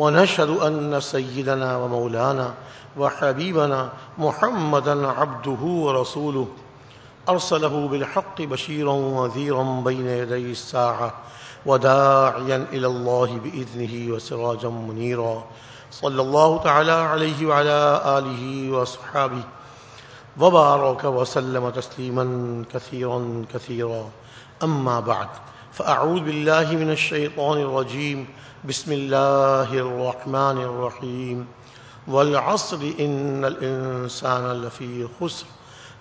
ونشهد أن سيدنا ومولانا وحبيبنا محمدا عبده ورسوله. أرسله بالحق بشيرا وذيرا بين يدي الساعة وداعيا إلى الله بإذنه وسراجا منيرا. صلى الله تعالى عليه وعلى آله وأصحابه. وبارك وسلم تسليما كثيرا كثيرا. أما بعد. فأعوذ بالله من الشيطان الرجيم. بسم الله الرحمن الرحيم. والعصر إن الإنسان لفي خسر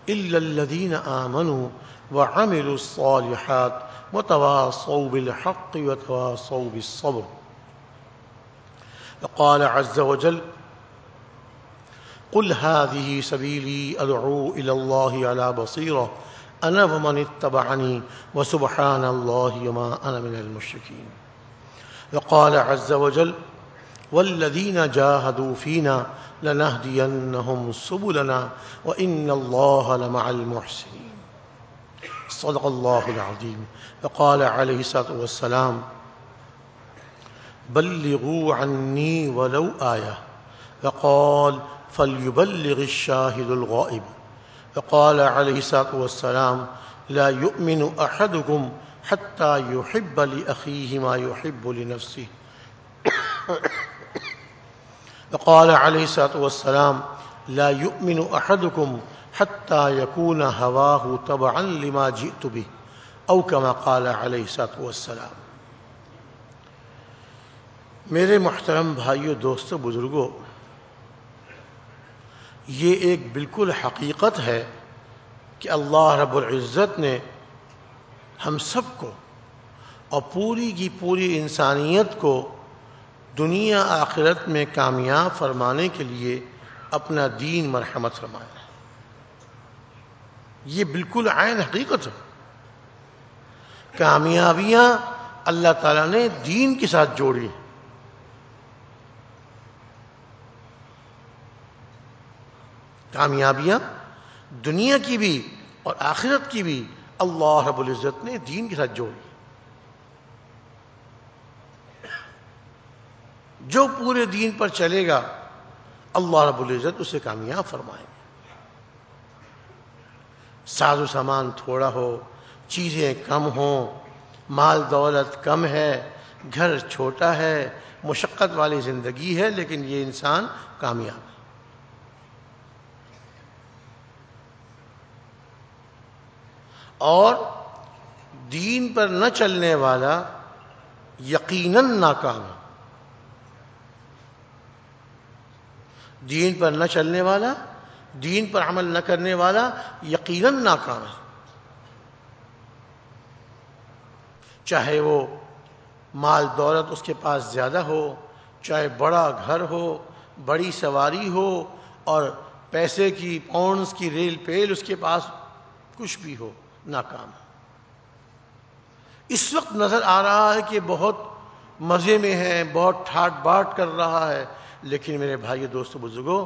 إلا الذين آمنوا وعملوا الصالحات وتواصوا بالحق وتواصوا بالصبر. وقال عز وجل قل هذه سبيلي أدعو إلى الله على بصيرة أنا ومن اتبعني وسبحان الله وما أنا من المشركين. وقال عز وجل والذين جاهدوا فينا لنهدينهم سبلنا وإن الله لمع المحسنين. صدق الله العظيم. وقال عليه الصلاة والسلام بلغوا عني ولو آية. وقال فليبلغ الشاهد الغائب. وقال عليه الصلاة والسلام، لا يؤمن أحدكم حتى يحب لأخيه ما يحب لنفسه. وقال عليه الصلاة والسلام، لا يؤمن أحدكم حتى يكون هواه تبعا لما جئت به. أو كما قال عليه الصلاة والسلام. میرے محترم بھائیو، دوستو بزرگوں یہ ایک بالکل حقیقت ہے کہ اللہ رب العزت نے ہم سب کو اور پوری کی پوری انسانیت کو دنیا آخرت میں کامیاب فرمانے کے لیے اپنا دین مرحمت فرمایا ہے۔ یہ بالکل عین حقیقت ہے۔ کامیابیاں اللہ تعالیٰ نے دین کے ساتھ جوڑی کامیابیاں، دنیا کی بھی اور آخرت کی بھی اللہ رب العزت نے دین کے ساتھ جوڑی۔ جو پورے دین پر چلے گا، اللہ رب العزت اسے کامیاب فرمائے گا۔ ساز و سامان تھوڑا ہو، چیزیں کم ہوں، مال دولت کم ہے، گھر چھوٹا ہے، مشقت والی زندگی ہے، لیکن یہ انسان کامیاب اور دین پر نہ چلنے والا یقیناً ناکام ہے۔ دین پر نہ چلنے والا، دین پر عمل نہ کرنے والا یقیناً ناکام ہے۔ چاہے وہ مال دولت اس کے پاس زیادہ ہو، چاہے بڑا گھر ہو، بڑی سواری ہو، اور پیسے کی، پاؤنڈز کی، ریل پیل اس کے پاس کچھ بھی ہو۔ ناکام۔ اس وقت نظر آ رہا ہے کہ بہت مزے میں ہے، بہت ٹھاٹ باٹ کر رہا ہے، لیکن میرے بھائی دوست بزرگوں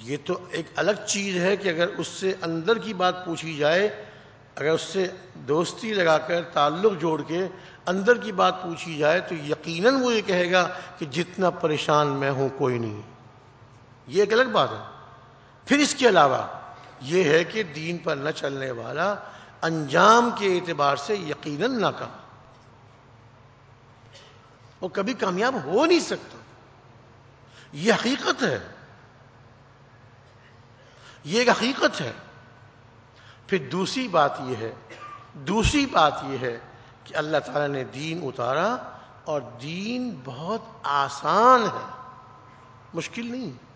یہ تو ایک الگ چیز ہے کہ اگر اس سے اندر کی بات پوچھی جائے، اگر اس سے دوستی لگا کر تعلق جوڑ کے اندر کی بات پوچھی جائے، تو یقیناً وہ یہ کہے گا کہ جتنا پریشان میں ہوں، کوئی نہیں۔ یہ ایک الگ بات ہے۔ پھر اس کے علاوہ یہ ہے کہ دین پر نہ چلنے والا انجام کے اعتبار سے یقیناً ناکام وہ کبھی کامیاب ہو نہیں سکتا یہ حقیقت ہے یہ ایک حقیقت ہے پھر دوسری بات یہ ہے دوسری بات یہ ہے کہ اللہ تعالیٰ نے دین اتارا اور دین بہت آسان ہے مشکل نہیں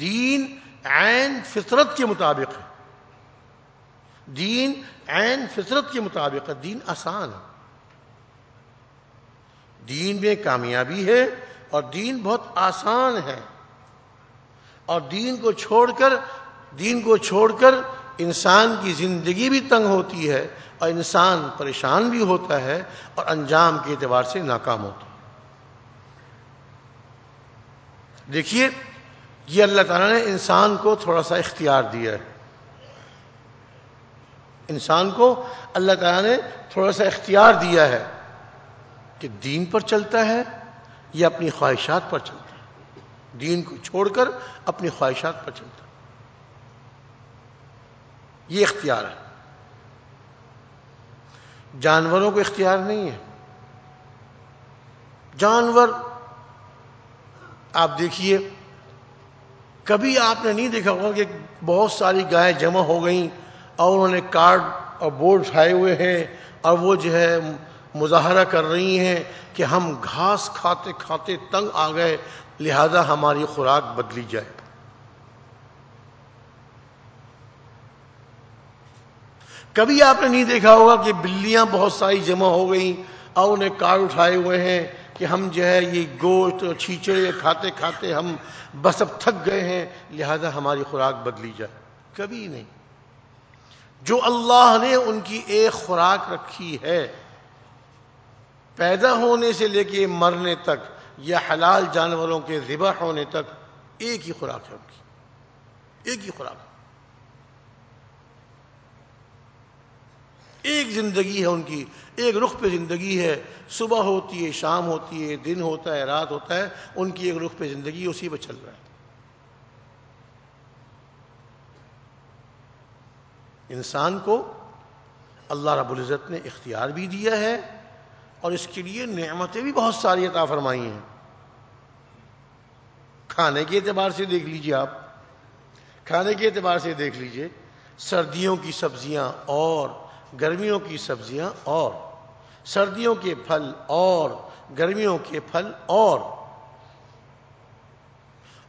دین عین فطرت کے مطابق ہے۔ دین عین فطرت کے مطابق ہے۔ دین آسان ہے۔ دین میں کامیابی ہے اور دین بہت آسان ہے۔ اور دین کو چھوڑ کر، دین کو چھوڑ کر انسان کی زندگی بھی تنگ ہوتی ہے اور انسان پریشان بھی ہوتا ہے اور انجام کے اعتبار سے ناکام ہوتا ہے۔ دیکھیے یہ اللہ تعالیٰ نے انسان کو تھوڑا سا اختیار دیا ہے۔ انسان کو اللہ تعالیٰ نے تھوڑا سا اختیار دیا ہے کہ دین پر چلتا ہے یا اپنی خواہشات پر چلتا ہے۔ دین کو چھوڑ کر اپنی خواہشات پر چلتا ہے۔ یہ اختیار ہے۔ جانوروں کو اختیار نہیں ہے۔ جانور، آپ دیکھیے کبھی آپ نے نہیں دیکھا ہوگا کہ بہت ساری گائے جمع ہو گئیں اور انہوں نے کارڈ اور بورڈ اٹھائے ہوئے ہیں اور وہ جو ہے مظاہرہ کر رہی ہیں کہ ہم گھاس کھاتے کھاتے تنگ آ گئے، لہذا ہماری خوراک بدلی جائے۔ کبھی آپ نے نہیں دیکھا ہوگا کہ بلیاں بہت ساری جمع ہو گئیں اور انہیں کارڈ اٹھائے ہوئے ہیں کہ ہم جو ہے یہ گوشت اور چھیچڑے کھاتے کھاتے ہم بس اب تھک گئے ہیں، لہذا ہماری خوراک بدلی جائے۔ کبھی نہیں۔ جو اللہ نے ان کی ایک خوراک رکھی ہے، پیدا ہونے سے لے کے مرنے تک یا حلال جانوروں کے ذبح ہونے تک ایک ہی خوراک ہے ان کی۔ ایک ہی خوراک۔ ایک زندگی ہے ان کی، ایک رخ پہ زندگی ہے۔ صبح ہوتی ہے، شام ہوتی ہے، دن ہوتا ہے، رات ہوتا ہے، ان کی ایک رخ پہ زندگی اسی پہ چل رہا ہے۔ انسان کو اللہ رب العزت نے اختیار بھی دیا ہے اور اس کے لیے نعمتیں بھی بہت ساری عطا فرمائی ہیں۔ کھانے کے اعتبار سے دیکھ لیجیے آپ۔ کھانے کے اعتبار سے دیکھ لیجیے، سردیوں کی سبزیاں اور گرمیوں کی سبزیاں اور، سردیوں کے پھل اور، گرمیوں کے پھل اور۔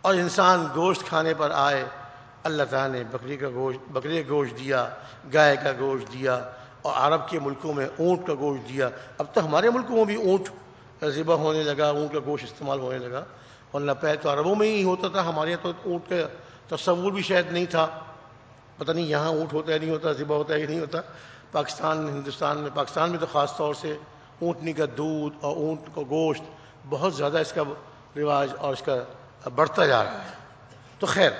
اور انسان گوشت کھانے پر آئے، اللہ تعالیٰ نے بکری کا گوشت بکری کا گوشت دیا، گائے کا گوشت دیا، اور عرب کے ملکوں میں اونٹ کا گوشت دیا۔ اب تو ہمارے ملکوں میں بھی اونٹ ذبح ہونے لگا، اونٹ کا گوشت استعمال ہونے لگا۔ اور نہ پہ تو عربوں میں ہی ہوتا تھا، ہمارے یہاں تو اونٹ کا تصور بھی شاید نہیں تھا۔ پتہ نہیں یہاں اونٹ ہوتا ہے، نہیں ہوتا، ذبح ہوتا ہے کہ نہیں ہوتا۔ پاکستان ہندوستان میں، پاکستان میں تو خاص طور سے اونٹنی کا دودھ اور اونٹ کا گوشت بہت زیادہ اس کا رواج اور اس کا بڑھتا جا رہا ہے۔ تو خیر،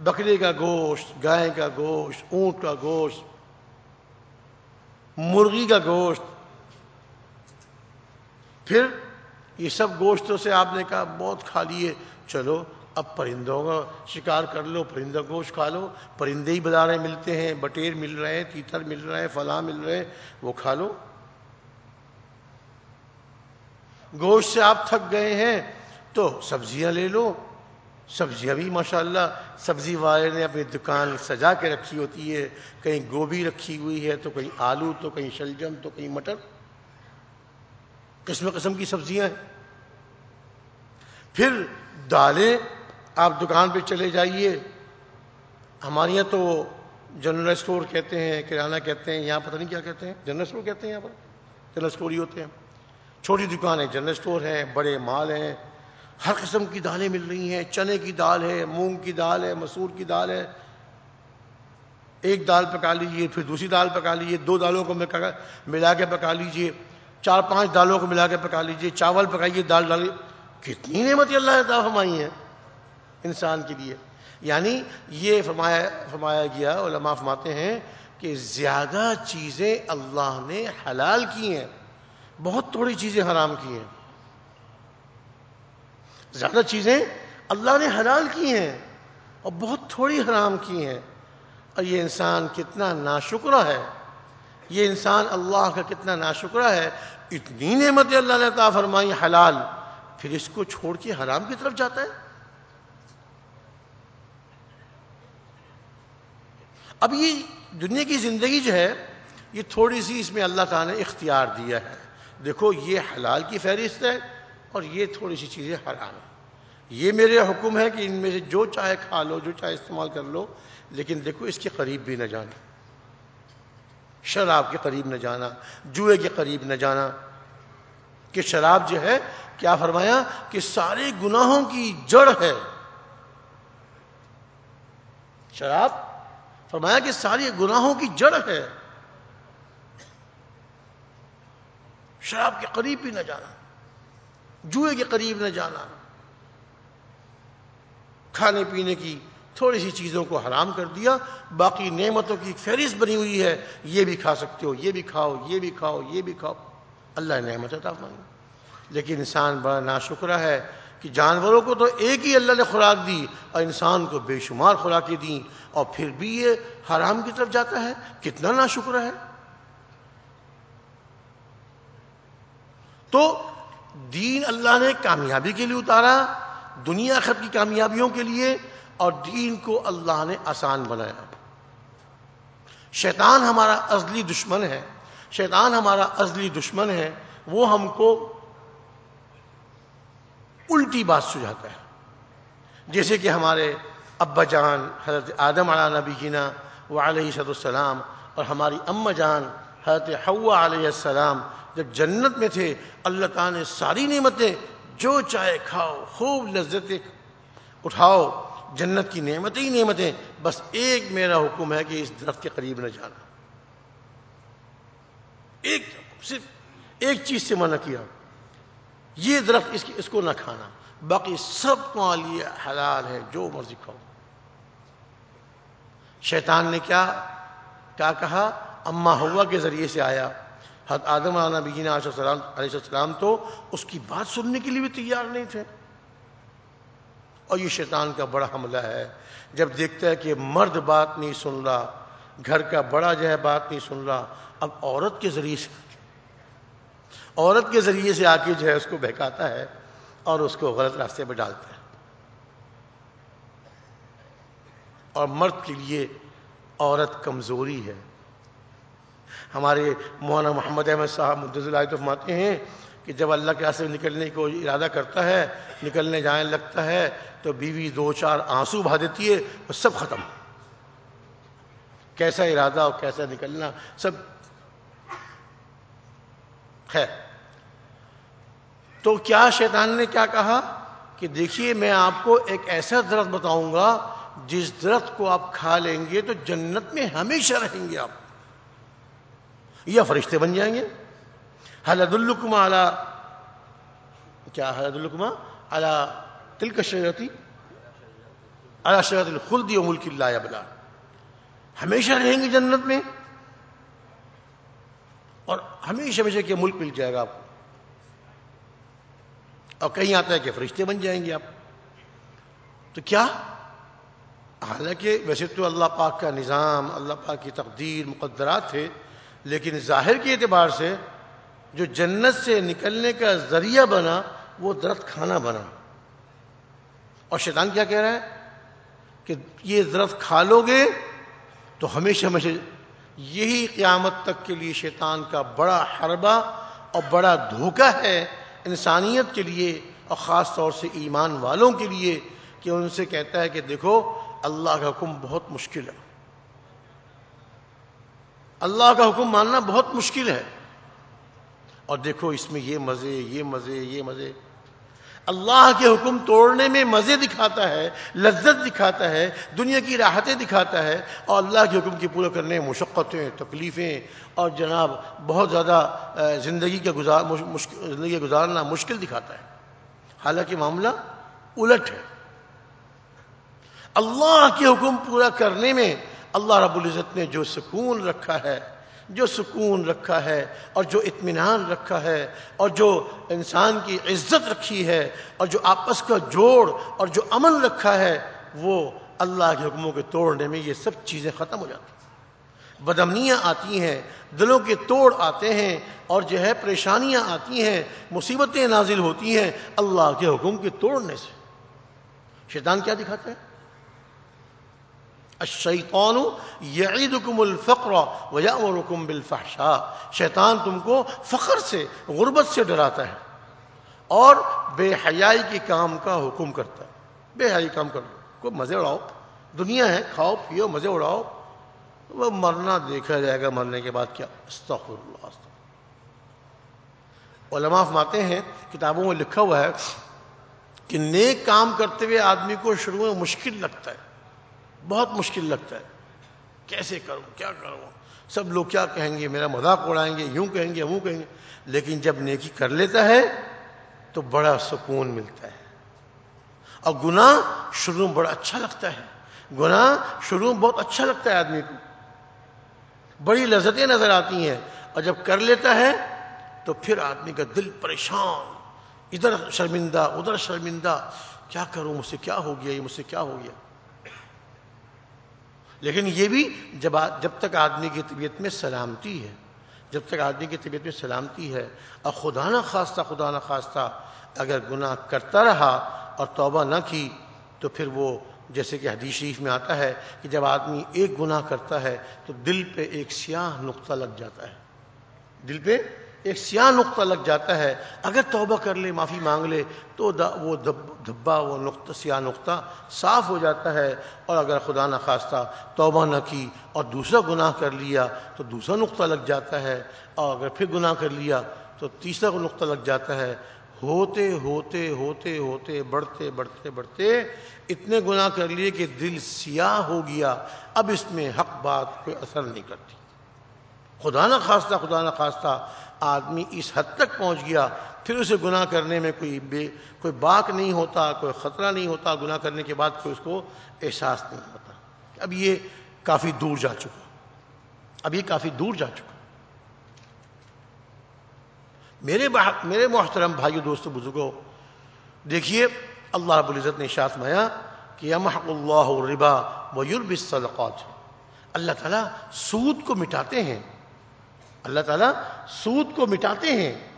بکری کا گوشت، گائے کا گوشت، اونٹ کا گوشت، مرغی کا گوشت، پھر یہ سب گوشتوں سے آپ نے کہا بہت کھا لیے۔ چلو اب پرندوں کا شکار کر لو، پرندہ گوشت کھا لو۔ پرندے ہی بازاریں ملتے ہیں، بٹیر مل رہے ہیں، تیتر مل رہے ہیں، فلاں مل رہے ہیں، وہ کھا لو۔ گوشت سے آپ تھک گئے ہیں تو سبزیاں لے لو۔ سبزیاں بھی ماشاءاللہ، سبزی والے نے اپنی دکان سجا کے رکھی ہوتی ہے۔ کہیں گوبھی رکھی ہوئی ہے تو کہیں آلو، تو کہیں شلجم، تو کہیں مٹر۔ قسم قسم کی سبزیاں ہیں۔ پھر دالیں آپ دکان پہ چلے جائیے۔ ہمارے یہاں تو جنرل اسٹور کہتے ہیں، کرانہ کہتے ہیں، یہاں پتہ نہیں کیا کہتے ہیں۔ جنرل اسٹور کہتے ہیں یہاں پر۔ جنرل اسٹور ہی ہوتے ہیں۔ چھوٹی دکانیں جنرل اسٹور ہیں، بڑے مال ہیں۔ ہر قسم کی دالیں مل رہی ہیں۔ چنے کی دال ہے، مونگ کی دال ہے، مسور کی دال ہے۔ ایک دال پکا لیجیے، پھر دوسری دال پکا لیجیے۔ دو دالوں کو ملا کے پکا لیجیے۔ چار پانچ دالوں کو ملا کے پکا لیجیے۔ چاول پکائیے، دال ڈالی کتنی نعمت اللہ نے عطا فرمائی ہیں۔ انسان کے لیے۔ یعنی یہ فرمایا فرمایا گیا، علماء فرماتے ہیں کہ زیادہ چیزیں اللہ نے حلال کی ہیں، بہت تھوڑی چیزیں حرام کی ہیں۔ زیادہ چیزیں اللہ نے حلال کی ہیں اور بہت تھوڑی حرام کی ہیں۔ اور یہ انسان کتنا ناشکرہ ہے۔ یہ انسان اللہ کا کتنا ناشکرہ ہے۔ اتنی نعمت اللہ نے عطا فرمائی، حلال۔ پھر اس کو چھوڑ کے حرام کی طرف جاتا ہے۔ اب یہ دنیا کی زندگی جو ہے، یہ تھوڑی سی اس میں اللہ تعالیٰ نے اختیار دیا ہے۔ دیکھو، یہ حلال کی فہرست ہے اور یہ تھوڑی سی چیزیں حرام ہیں۔ یہ میرے حکم ہے کہ ان میں سے جو چاہے کھا لو، جو چاہے استعمال کر لو، لیکن دیکھو، اس کے قریب بھی نہ جانا۔ شراب کے قریب نہ جانا، جوئے کے قریب نہ جانا۔ کہ شراب جو ہے، کیا فرمایا؟ کہ سارے گناہوں کی جڑ ہے۔ شراب فرمایا کہ ساری گناہوں کی جڑ ہے۔ شراب کے قریب بھی نہ جانا۔ جوئے کے قریب نہ جانا۔ کھانے پینے کی تھوڑی سی چیزوں کو حرام کر دیا۔ باقی نعمتوں کی فہرست بنی ہوئی ہے۔ یہ بھی کھا سکتے ہو، یہ بھی کھاؤ، یہ بھی کھاؤ، یہ بھی کھاؤ۔ اللہ نعمت عطا فرمائی۔ لیکن انسان بڑا ناشکرہ ہے۔ کہ جانوروں کو تو ایک ہی اللہ نے خوراک دی اور انسان کو بے شمار خوراکیں دیں اور پھر بھی یہ حرام کی طرف جاتا ہے؟ کتنا ناشکرہ ہے؟ تو دین اللہ نے کامیابی کے لیے اتارا، دنیا خط کی کامیابیوں کے لیے اور دین کو اللہ نے آسان بنایا۔ شیطان ہمارا ازلی دشمن ہے، شیطان ہمارا ازلی دشمن ہے، وہ ہم کو الٹی بات سجاتا ہے۔ جیسے کہ ہمارے ابا جان، حضرت آدم علیہ نبی جینا و علیہ صد السلام اور ہماری ام جان، حضرت حوا علیہ السلام جب جنت میں تھے، اللہ تعالیٰ نے ساری نعمتیں جو چاہے کھاؤ، خوب لذتیں اٹھاؤ، جنت کی نعمتیں ہی نعمتیں، بس ایک میرا حکم ہے کہ اس درخت کے قریب نہ جانا۔ ایک، صرف ایک چیز سے منع کیا۔ یہ درخت اس اس کو نہ کھانا۔ باقی سب کو ہاں لیے حلال ہے، جو مرضی کھاؤ۔ شیطان نے کیا؟ کیا کہا؟ اما ہوا کے ذریعے سے آیا۔ حد آدم علیہ علیہ السلام تو اس کی بات سننے کے لیے بھی تیار نہیں تھے۔ اور یہ شیطان کا بڑا حملہ ہے۔ جب دیکھتا ہے کہ مرد بات نہیں سن رہا، گھر کا بڑا جو ہے بات نہیں سن رہا، اب عورت کے ذریعے سے۔ عورت کے ذریعے سے آ کے جو ہے اس کو بہکاتا ہے اور اس کو غلط راستے پہ ڈالتا ہے۔ اور مرد کے لیے عورت کمزوری ہے۔ ہمارے مولانا محمد احمد صاحب مدض اللہ تو فرماتے ہیں کہ جب اللہ کے راستے نکلنے کو ارادہ کرتا ہے، نکلنے جانے لگتا ہے تو بیوی دو چار آنسو بہا دیتی ہے وہ سب ختم۔ کیسا ارادہ اور کیسا نکلنا، سب ہے۔ تو کیا شیطان نے کیا کہا کہ دیکھیے میں آپ کو ایک ایسا درخت بتاؤں گا جس درخت کو آپ کھا لیں گے تو جنت میں ہمیشہ رہیں گے آپ۔ یا فرشتے بن جائیں گے۔ حلد الکما اعلی کیا حلد الکما اعلی تل کا شرتی اعلی شرط الخلدی و ملک اللہ بلا ہمیشہ رہیں گے جنت میں؟ اور ہمیشہ ہمیشہ کے ملک مل جائے گا آپ کو۔ اور کہیں آتا ہے کہ فرشتے بن جائیں گے آپ۔ تو کیا؟ حالانکہ ویسے تو اللہ پاک کا نظام، اللہ پاک کی تقدیر مقدرات تھے، لیکن ظاہر کے اعتبار سے جو جنت سے نکلنے کا ذریعہ بنا، وہ درخت کھانا بنا۔ اور شیطان کیا کہہ رہا ہے؟ کہ یہ درخت کھا لو گے تو ہمیشہ ہمیشہ یہی قیامت تک کے لیے شیطان کا بڑا حربہ اور بڑا دھوکہ ہے انسانیت کے لیے اور خاص طور سے ایمان والوں کے لیے کہ ان سے کہتا ہے کہ دیکھو، اللہ کا حکم بہت مشکل ہے۔ اللہ کا حکم ماننا بہت مشکل ہے۔ اور دیکھو، اس میں یہ مزے یہ مزے یہ مزے۔ اللہ کے حکم توڑنے میں مزے دکھاتا ہے، لذت دکھاتا ہے، دنیا کی راحتیں دکھاتا ہے اور اللہ کے حکم کی پورا کرنے میں مشقتیں، تکلیفیں اور جناب بہت زیادہ زندگی کا گزار زندگی گزارنا مشکل دکھاتا ہے۔ حالانکہ معاملہ الٹ ہے۔ اللہ کے حکم پورا کرنے میں اللہ رب العزت نے جو سکون رکھا ہے جو سکون رکھا ہے اور جو اطمینان رکھا ہے اور جو انسان کی عزت رکھی ہے اور جو آپس کا جوڑ اور جو امن رکھا ہے، وہ اللہ کے حکموں کے توڑنے میں یہ سب چیزیں ختم ہو جاتی ہیں۔ بدمنیاں آتی ہیں، دلوں کے توڑ آتے ہیں اور جو ہے پریشانیاں آتی ہیں، مصیبتیں نازل ہوتی ہیں اللہ کے حکم کے توڑنے سے۔ شیطان کیا دکھاتا ہے؟ الشیطان یعیدکم الفقر ویامرکم بالفحشاء۔ شیطان تم کو فخر سے، غربت سے ڈراتا ہے اور بے حیائی کے کام کا حکم کرتا ہے۔ بے حیائی کام کر لو۔ کوئی مزے اڑاؤ۔ دنیا ہے، کھاؤ، پیو، مزے اڑاؤ۔ وہ مرنا دیکھا جائے گا، مرنے کے بعد کیا؟ استغفر اللہ استغفر علماء فرماتے ہیں، کتابوں میں لکھا ہوا ہے کہ نیک کام کرتے ہوئے آدمی کو شروع میں مشکل لگتا ہے۔ بہت مشکل لگتا ہے۔ کیسے کروں؟ کیا کروں؟ سب لوگ کیا کہیں گے؟ میرا مذاق اڑائیں گے، یوں کہیں گے، وہ کہیں گے۔ لیکن جب نیکی کر لیتا ہے تو بڑا سکون ملتا ہے۔ اور گناہ شروع میں بڑا اچھا لگتا ہے۔ گناہ شروع میں بہت اچھا لگتا ہے آدمی کو۔ بڑی لذتیں نظر آتی ہیں۔ اور جب کر لیتا ہے تو پھر آدمی کا دل پریشان۔ ادھر شرمندہ ادھر شرمندہ۔ کیا کروں؟ مجھ سے کیا ہو گیا؟ یہ مجھ سے کیا ہو گیا؟ لیکن یہ بھی جب جب تک آدمی کی طبیعت میں سلامتی ہے، جب تک آدمی کی طبیعت میں سلامتی ہے، اور خدا نہ خواستہ، خدا نہ خواستہ اگر گناہ کرتا رہا اور توبہ نہ کی، تو پھر وہ جیسے کہ حدیث شریف میں آتا ہے کہ جب آدمی ایک گناہ کرتا ہے، تو دل پہ ایک سیاہ نقطہ لگ جاتا ہے۔ دل پہ ایک سیاہ نقطہ لگ جاتا ہے۔ اگر توبہ کر لے، معافی مانگ لے، تو وہ دھبا، وہ نقطہ، سیاہ نقطہ صاف ہو جاتا ہے۔ اور اگر خدا نہ خواستہ توبہ نہ کی اور دوسرا گناہ کر لیا، تو دوسرا نقطہ لگ جاتا ہے۔ اور اگر پھر گناہ کر لیا، تو تیسرا نقطہ لگ جاتا ہے۔ ہوتے ہوتے ہوتے ہوتے، بڑھتے بڑھتے بڑھتے اتنے گناہ کر لیے کہ دل سیاہ ہو گیا۔ اب اس میں حق بات کوئی اثر نہیں کرتی۔ خدا نہ خواستہ، خدا نہ خواستہ آدمی اس حد تک پہنچ گیا، پھر اسے گناہ کرنے میں کوئی بے، کوئی باک نہیں ہوتا، کوئی خطرہ نہیں ہوتا، گناہ کرنے کے بعد کوئی اس کو احساس نہیں ہوتا۔ اب یہ کافی دور جا چکا۔ اب یہ کافی دور جا چکا۔ میرے میرے محترم بھائیو، دوستو بزرگوں دیکھیے، اللہ رب العزت نے شاط مایا کہ امحق اللہ ربا و یورب الصدقات۔ اللہ تعالیٰ سود کو مٹاتے ہیں۔ اللہ تعالیٰ سود کو مٹاتے ہیں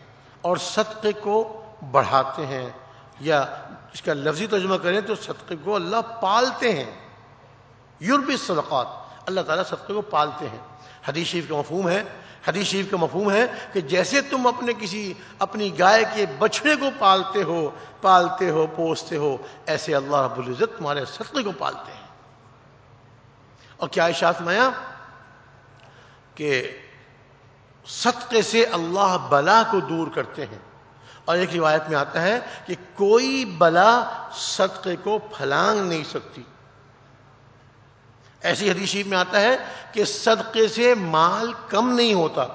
اور صدقے کو بڑھاتے ہیں یا اس کا لفظی ترجمہ کریں تو صدقے کو اللہ پالتے ہیں۔ یورب صدقات اللہ تعالیٰ صدقے کو پالتے ہیں۔ حدیث شریف کا مفہوم ہے، حدیث شریف کا مفہوم ہے کہ جیسے تم اپنے کسی، اپنی گائے کے بچڑے کو پالتے ہو پالتے ہو، پوستے ہو، ایسے اللہ رب العزت تمہارے صدقے کو پالتے ہیں۔ اور کیا اشاعت مایا کہ صدقے سے اللہ بلا کو دور کرتے ہیں۔ اور ایک روایت میں آتا ہے کہ کوئی بلا صدقے کو پھلانگ نہیں سکتی۔ ایسی حدیث شریف میں آتا ہے کہ صدقے سے مال کم نہیں ہوتا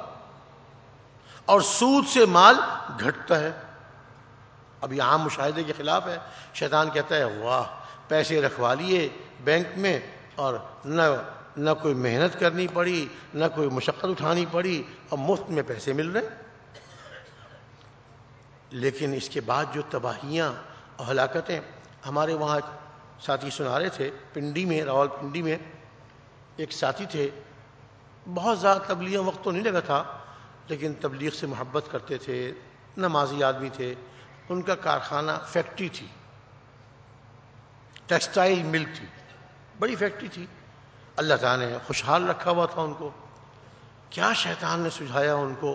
اور سود سے مال گھٹتا ہے۔ اب یہ عام مشاہدے کے خلاف ہے۔ شیطان کہتا ہے، واہ، پیسے رکھوا لیے بینک میں اور نہ نہ کوئی محنت کرنی پڑی، نہ کوئی مشقت اٹھانی پڑی اور مفت میں پیسے مل رہے لیکن اس کے بعد جو تباہیاں اور ہلاکتیں ہمارے وہاں ساتھی سنا رہے تھے، پنڈی میں، راول پنڈی میں ایک ساتھی تھے۔ بہت زیادہ تبلیغ وقت تو نہیں لگا تھا، لیکن تبلیغ سے محبت کرتے تھے، نمازی آدمی تھے۔ ان کا کارخانہ فیکٹری تھی، ٹیکسٹائل مل تھی، بڑی فیکٹری تھی۔ اللہ تعالیٰ نے خوشحال رکھا ہوا تھا ان کو۔ کیا شیطان نے سجھایا ان کو؟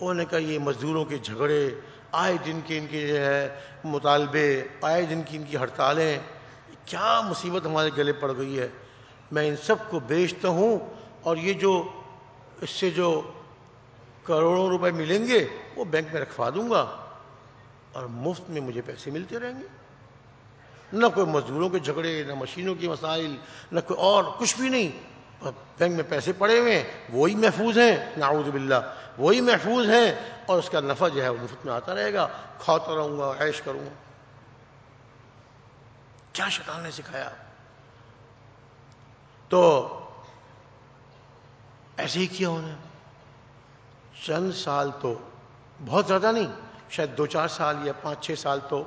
انہوں نے کہا یہ مزدوروں کے جھگڑے، آئے دن کے ان کے جو ہے مطالبے، آئے دن کی ان کی ہڑتالیں۔ کیا مصیبت ہمارے گلے پڑ گئی ہے؟ میں ان سب کو بیچتا ہوں اور یہ جو اس سے جو کروڑوں روپے ملیں گے، وہ بینک میں رکھوا دوں گا۔ اور مفت میں مجھے پیسے ملتے رہیں گے۔ نہ کوئی مزدوروں کے جھگڑے، نہ مشینوں کے مسائل، نہ کوئی اور، کچھ بھی نہیں۔ بینک میں پیسے پڑے ہوئے ہیں، وہی محفوظ ہیں۔ نعوذ باللہ، وہی محفوظ ہیں۔ اور اس کا نفع جو ہے وہ مفت میں آتا رہے گا۔ کھاتا رہوں گا، عیش کروں گا۔ کیا شیطان نے سکھایا؟ تو ایسے ہی کیا انہیں چند سال تو، بہت زیادہ نہیں، شاید دو چار سال یا پانچ چھ سال تو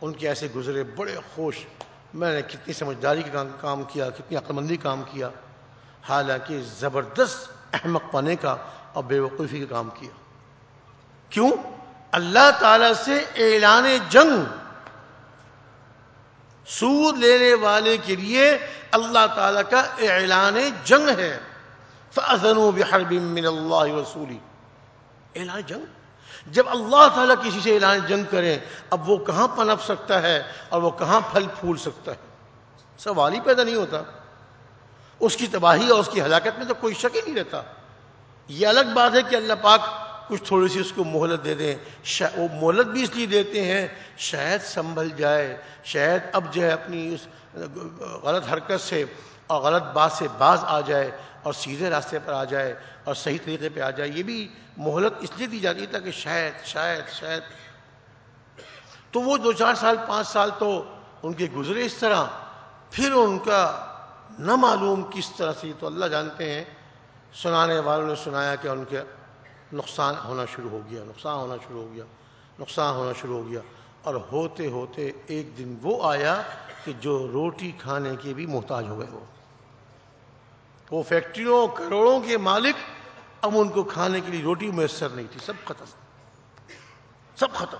ان کے ایسے گزرے بڑے خوش۔ میں نے کتنی سمجھداری کا کام کیا، کتنی عقلمندی کام کیا، حالانکہ زبردست احمق پانے کا اور بے وقوفی کا کام کیا۔ کیوں؟ اللہ تعالی سے اعلان جنگ۔ سود لینے والے کے لیے اللہ تعالی کا اعلان جنگ ہے۔ فَأَذَنُوا بِحَرْبٍ مِّنَ اللَّهِ وَسُولِ اعلان جنگ۔ جب اللہ تعالیٰ کسی سے اعلان جنگ کرے، اب وہ کہاں پنپ سکتا ہے اور وہ کہاں پھل پھول سکتا ہے؟ سوال ہی پیدا نہیں ہوتا۔ اس کی تباہی اور اس کی ہلاکت میں تو کوئی شک ہی نہیں رہتا۔ یہ الگ بات ہے کہ اللہ پاک کچھ تھوڑی سی اس کو مہلت دے دیں۔ وہ مہلت بھی اس لیے دیتے ہیں، شاید سنبھل جائے، شاید اب جو ہے اپنی اس غلط حرکت سے اور غلط بات سے باز آ جائے اور سیدھے راستے پر آ جائے اور صحیح طریقے پہ آ جائے، یہ بھی مہلت اس لیے دی جاتی ہے تاکہ شاید شاید شاید۔ تو وہ دو چار سال، پانچ سال تو ان کے گزرے اس طرح، پھر ان کا نہ معلوم کس طرح سے تو اللہ جانتے ہیں، سنانے والوں نے سنایا کہ ان کے نقصان ہونا شروع ہو گیا، نقصان ہونا شروع ہو گیا، نقصان ہونا شروع ہو گیا۔ اور ہوتے ہوتے ایک دن وہ آیا کہ جو روٹی کھانے کے بھی محتاج ہو گئے وہ۔ وہ فیکٹریوں کروڑوں کے مالک اب ان کو کھانے کے لیے روٹی میسر نہیں تھی، سب ختم۔ سب ختم۔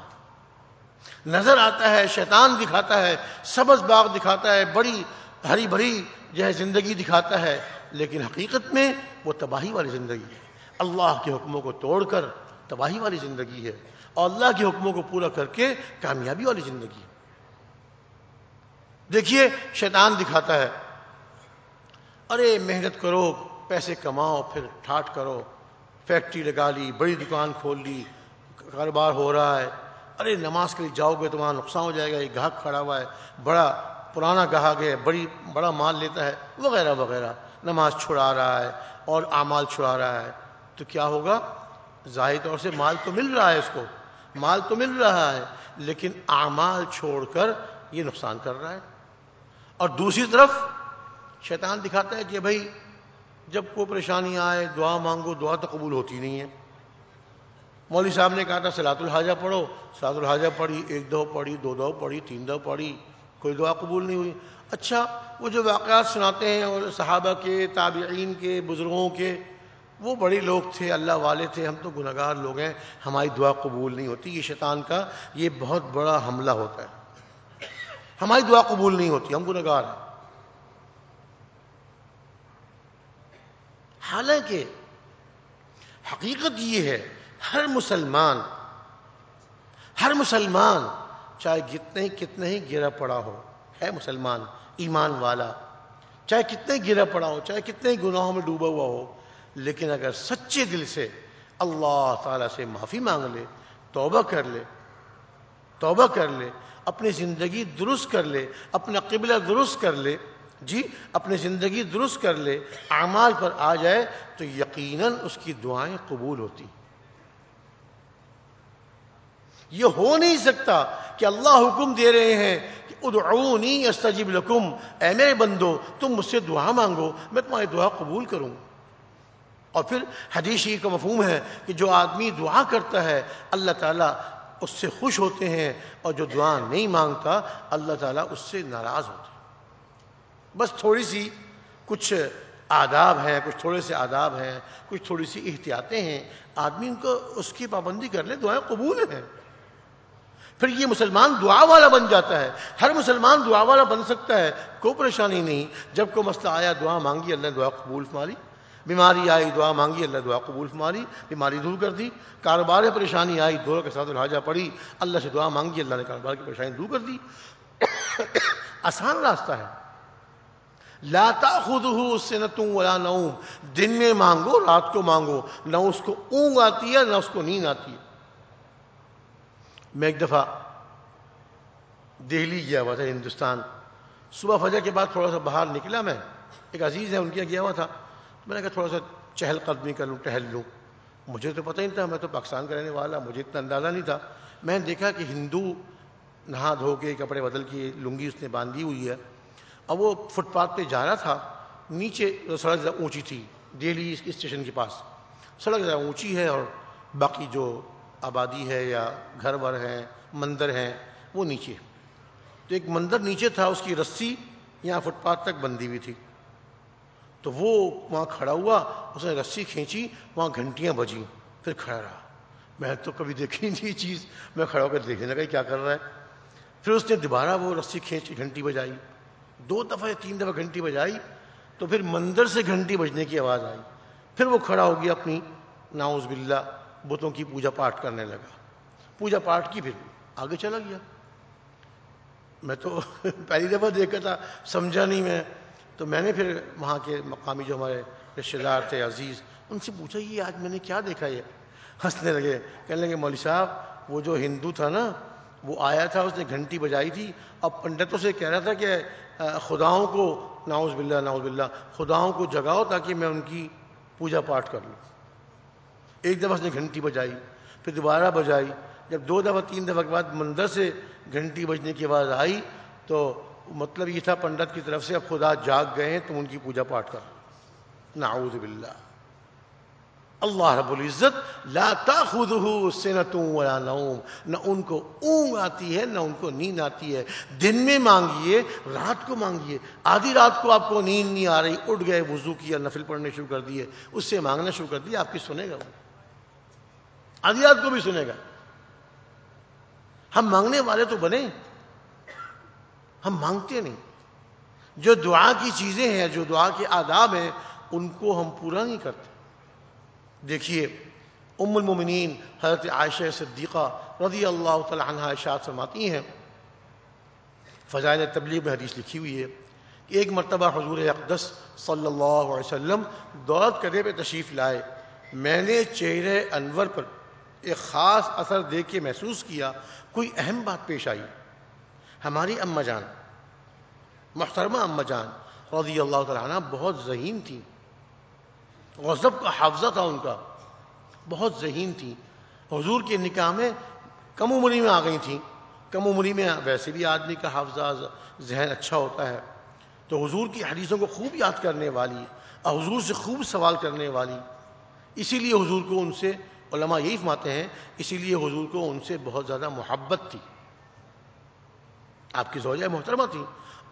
نظر آتا ہے، شیطان دکھاتا ہے، سبز باغ دکھاتا ہے، بڑی ہری بھری جو ہے زندگی دکھاتا ہے، لیکن حقیقت میں وہ تباہی والی زندگی ہے۔ اللہ کے حکموں کو توڑ کر تباہی والی زندگی ہے اور اللہ کے حکموں کو پورا کر کے کامیابی والی زندگی ہے۔ دیکھیے، شیطان دکھاتا ہے ارے محنت کرو، پیسے کماؤ، پھر ٹھاٹ کرو، فیکٹری لگا لی، بڑی دکان کھول لی، کاروبار ہو رہا ہے۔ ارے نماز کے لیے جاؤ گے تو وہاں نقصان ہو جائے گا یہ گاہک کھڑا ہوا ہے، بڑا پرانا گاہک ہے، بڑی، بڑا مال لیتا ہے، وغیرہ وغیرہ۔ نماز چھڑا رہا ہے اور اعمال چھڑا رہا ہے۔ تو کیا ہوگا؟ ظاہر طور سے مال تو مل رہا ہے اس کو، مال تو مل رہا ہے، لیکن اعمال چھوڑ کر یہ نقصان کر رہا ہے۔ اور دوسری طرف شیطان دکھاتا ہے کہ بھائی، جب کوئی پریشانی آئے، دعا مانگو، دعا تو قبول ہوتی نہیں ہے۔ مولوی صاحب نے کہا تھا سلاط الحاجہ پڑھو۔ سلاط الحاجہ پڑھی، ایک دو پڑھی، دو دو پڑھی، تین دو پڑھی، کوئی دعا قبول نہیں ہوئی۔ اچھا وہ جو واقعات سناتے ہیں، اور صحابہ کے، تابعین کے، بزرگوں کے، وہ بڑے لوگ تھے، اللہ والے تھے، ہم تو گناہ گار لوگ ہیں، ہماری دعا قبول نہیں ہوتی۔ یہ شیطان کا یہ بہت بڑا حملہ ہوتا ہے۔ ہماری دعا قبول نہیں ہوتی، ہم گناہ گار ہیں۔ حالانکہ حقیقت یہ ہے، ہر مسلمان ہر مسلمان چاہے جتنے کتنے ہی گرا پڑا ہو، ہے مسلمان، ایمان والا، چاہے کتنے گرا پڑا ہو، چاہے کتنے گناہوں میں ڈوبا ہوا ہو، لیکن اگر سچے دل سے اللہ تعالی سے معافی مانگ لے، توبہ کر لے، توبہ کر لے، اپنی زندگی درست کر لے، اپنا قبلہ درست کر لے جی اپنی زندگی درست کر لے، اعمال پر آ جائے، تو یقیناً اس کی دعائیں قبول ہوتی۔ یہ ہو نہیں سکتا کہ اللہ حکم دے رہے ہیں کہ ادعونی استجب لکم۔ اے میرے بندو، تم مجھ سے دعا مانگو، میں تمہاری دعا قبول کروں۔ اور پھر حدیث کا مفہوم ہے کہ جو آدمی دعا کرتا ہے، اللہ تعالیٰ اس سے خوش ہوتے ہیں، اور جو دعا نہیں مانگتا، اللہ تعالیٰ اس سے ناراض ہوتا بس تھوڑی سی کچھ آداب ہیں کچھ تھوڑے سے آداب ہیں کچھ تھوڑی سی احتیاطیں ہیں، آدمی ان کو اس کی پابندی کر لے، دعائیں قبول ہیں۔ پھر یہ مسلمان دعا والا بن جاتا ہے۔ ہر مسلمان دعا والا بن سکتا ہے، کوئی پریشانی نہیں۔ جب کوئی مسئلہ آیا، دعا مانگی، اللہ دعا قبول ماری بیماری آئی، دعا مانگی، اللہ دعا قبول ماری بیماری دور کر دی۔ کاروبار پریشانی آئی دور کے ساتھ الحاجہ پڑی۔ اللہ سے دعا مانگی، اللہ نے کاروبار کی پریشانی دور کر دی۔ آسان راستہ ہے۔ لاتا خود ہوں اس سے نہ تم ولا نوم. دن میں مانگو، رات کو مانگو. نہ اس کو اونگ آتی ہے، نہ اس کو نیند آتی ہے. میں ایک دفعہ دہلی گیا ہوا تھا، ہندوستان. صبح فجر کے بعد تھوڑا سا باہر نکلا میں. ایک عزیز ہے، ان کے گیا ہوا تھا. میں نے کہا تھوڑا سا چہل قدمی کر لوں، ٹہل لوں. مجھے تو پتہ نہیں تھا، میں تو پاکستان کا رہنے والا، مجھے اتنا اندازہ نہیں تھا. میں نے دیکھا کہ ہندو نہا دھو کے کپڑے بدل کے لنگی اس نے باندھی ہوئی ہے. اب وہ فٹ پاتھ پہ جا رہا تھا، نیچے سڑک زیادہ اونچی تھی، دہلی اسٹیشن کے پاس۔ سڑک زیادہ اونچی ہے اور باقی جو آبادی ہے یا گھر ور ہیں، مندر ہیں، وہ نیچے۔ تو ایک مندر نیچے تھا، اس کی رسی یہاں فٹ پاتھ تک بندھی ہوئی تھی۔ تو وہ وہاں کھڑا ہوا، اس نے رسی کھینچی، وہاں گھنٹیاں بجی پھر کھڑا رہا۔ میں تو کبھی دیکھی نہیں چیز، میں کھڑا ہو کر دیکھنے لگا کیا کر رہا ہے۔ پھر اس نے دوبارہ وہ رسی کھینچی گھنٹی بجائی۔ دو دفعہ یا تین دفعہ گھنٹی بجائی تو پھر مندر سے گھنٹی بجنے کی آواز آئی۔ پھر وہ کھڑا ہو گیا اپنی ناؤز باللہ بتوں کی پوجا پاٹ کرنے لگا۔ پوجا پاٹ کی پھر آگے چلا گیا۔ میں تو پہلی دفعہ دیکھا تھا، سمجھا نہیں میں۔ تو میں نے پھر وہاں کے مقامی جو ہمارے رشتے دار تھے، عزیز، ان سے پوچھا، یہ آج میں نے کیا دیکھا یہ؟ ہنسنے لگے، کہنے لگے، مولوی صاحب، وہ جو ہندو تھا نا وہ آیا تھا، اس نے گھنٹی بجائی تھی۔ اب پنڈتوں سے کہہ رہا تھا کہ خداؤں کو ناؤز باللہ ناؤز باللہ، خداؤں کو جگاؤ تاکہ میں ان کی پوجا پاٹ کر لوں۔ ایک دفعہ اس نے گھنٹی بجائی، پھر دوبارہ بجائی۔ جب دو دفعہ، تین دفعہ کے بعد مندر سے گھنٹی بجنے کی آواز آئی تو مطلب یہ تھا پنڈت کی طرف سے، اب خدا جاگ گئے ہیں، تم ان کی پوجا پاٹ کر نعوذ باللہ۔ اللہ رب العزت لا تاخذه سنۃ ولا نوم۔ نہ ان کو اونگ آتی ہے، نہ ان کو نیند آتی ہے۔ دن میں مانگیے، رات کو مانگیے۔ آدھی رات کو آپ کو نیند نہیں آ رہی، اٹھ گئے، وضو کیا، نفل پڑھنے شروع کر دیے۔ اس سے مانگنا شروع کر دیا آپ کی سنے گا وہ۔ آدھی رات کو بھی سنے گا۔ ہم مانگنے والے تو بنے۔ ہم مانگتے نہیں۔ جو دعا کی چیزیں ہیں، جو دعا کے آداب ہیں، ان کو ہم پورا نہیں کرتے۔ دیکھیے، ام المومنین حضرت عائشہ صدیقہ رضی اللہ تعالی عنہ اشاد فرماتی ہیں۔ فضائل تبلیغ میں حدیث لکھی ہوئی ہے کہ ایک مرتبہ حضور اقدس صلی اللہ علیہ وسلم دولت کرے پہ تشریف لائے۔ میں نے چہرے انور پر ایک خاص اثر دیکھ کے محسوس کیا، کوئی اہم بات پیش آئی۔ ہماری اما جان، محترمہ اما جان رضی اللہ تعالیٰ عنہ بہت ذہین تھی غضب کا حافظہ تھا ان کا۔ بہت ذہین تھی۔ حضور کے نکاح میں کم عمری میں آ گئی تھیں۔ کم عمری میں ویسے بھی آدمی کا حافظہ ذہن اچھا ہوتا ہے۔ تو حضور کی حدیثوں کو خوب یاد کرنے والی، اور حضور سے خوب سوال کرنے والی۔ اسی لیے حضور کو ان سے علماء یہی فرماتے ہیں، اسی لیے حضور کو ان سے بہت زیادہ محبت تھی۔ آپ کی زوجہ محترمہ تھی۔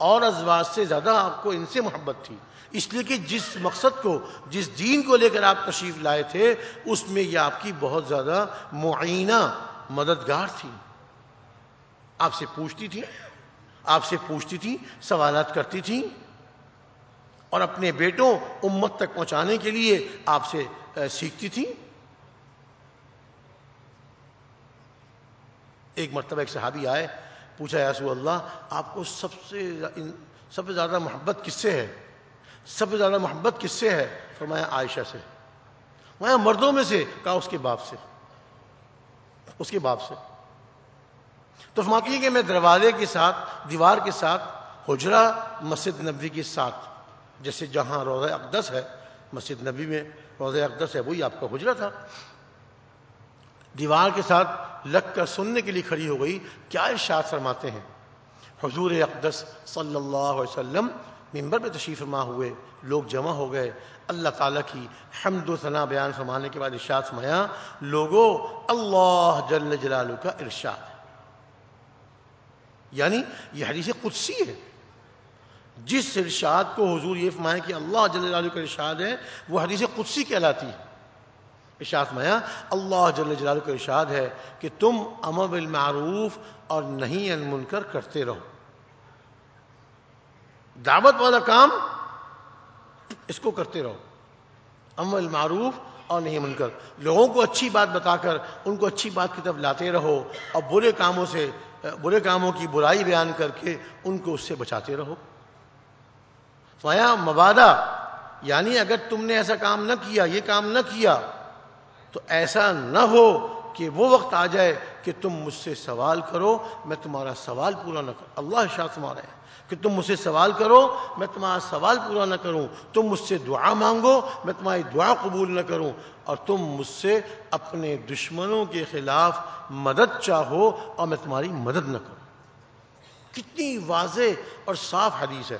اور ازواج سے زیادہ آپ کو ان سے محبت تھی۔ اس لیے کہ جس مقصد کو، جس دین کو لے کر آپ تشریف لائے تھے، اس میں یہ آپ کی بہت زیادہ معینہ مددگار تھی۔ آپ سے پوچھتی تھی، آپ سے پوچھتی تھی، سوالات کرتی تھی۔ اور اپنے بیٹوں، امت تک پہنچانے کے لیے آپ سے سیکھتی تھی۔ ایک مرتبہ ایک صحابی آئے پوچھا یا رسول اللہ، آپ کو سب سے سب سے زیادہ محبت کس سے ہے؟ سب سے زیادہ محبت کس سے ہے؟ فرمایا عائشہ سے۔ فرمایا مردوں میں سے، کہا اس کے باپ سے۔ اس کے باپ سے۔ تو فرماتی ہے کہ میں دروازے کے ساتھ، دیوار کے ساتھ، حجرہ مسجد نبی کے ساتھ، جیسے جہاں روزہ اقدس ہے، مسجد نبی میں روزہ اقدس ہے، وہی آپ کا حجرہ تھا۔ دیوار کے ساتھ لگ کر سننے کے لیے کھڑی ہو گئی، کیا ارشاد فرماتے ہیں؟ حضور اقدس صلی اللہ علیہ وسلم ممبر پہ تشریف فرما ہوئے، لوگ جمع ہو گئے۔ اللہ تعالیٰ کی حمد و ثنا بیان فرمانے کے بعد ارشاد فرمایا لوگوں اللہ جل جلالہ کا ارشاد۔ یعنی یہ حدیث قدسی ہے۔ جس ارشاد کو حضور یہ فرمایا کہ اللہ جل جلالہ کا ارشاد ہے، وہ حدیث قدسی کہلاتی ہے۔ ارشاد مایا، اللہ جل جلال کا ارشاد ہے کہ تم امر بالمعروف اور نہیں ان منکر کرتے رہو۔ دعوت والا کام اس کو کرتے رہو۔ امر المعروف اور نہیں منکر لوگوں کو اچھی بات بتا کر، ان کو اچھی بات کی طرف لاتے رہو اور برے کاموں سے، برے کاموں کی برائی بیان کر کے ان کو اس سے بچاتے رہو۔ مبادہ یعنی اگر تم نے ایسا کام نہ کیا، یہ کام نہ کیا تو ایسا نہ ہو کہ وہ وقت آ جائے کہ تم مجھ سے سوال کرو، میں تمہارا سوال پورا نہ کروں۔ اللہ شاہ تمہارا ہے کہ تم مجھ سے سوال کرو، میں تمہارا سوال پورا نہ کروں۔ تم مجھ سے دعا مانگو، میں تمہاری دعا قبول نہ کروں۔ اور تم مجھ سے اپنے دشمنوں کے خلاف مدد چاہو اور میں تمہاری مدد نہ کروں۔ کتنی واضح اور صاف حدیث ہے۔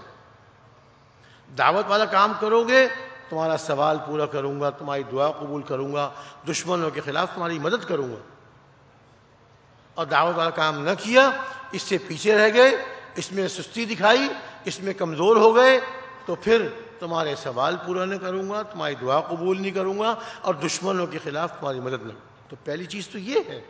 دعوت والا کام کرو گے تمہارا سوال پورا کروں گا، تمہاری دعا قبول کروں گا، دشمنوں کے خلاف تمہاری مدد کروں گا۔ اور دعوت والا کام نہ کیا، اس سے پیچھے رہ گئے، اس میں سستی دکھائی، اس میں کمزور ہو گئے، تو پھر تمہارے سوال پورا نہ کروں گا، تمہاری دعا قبول نہیں کروں گا اور دشمنوں کے خلاف تمہاری مدد نہ تو پہلی چیز تو یہ ہے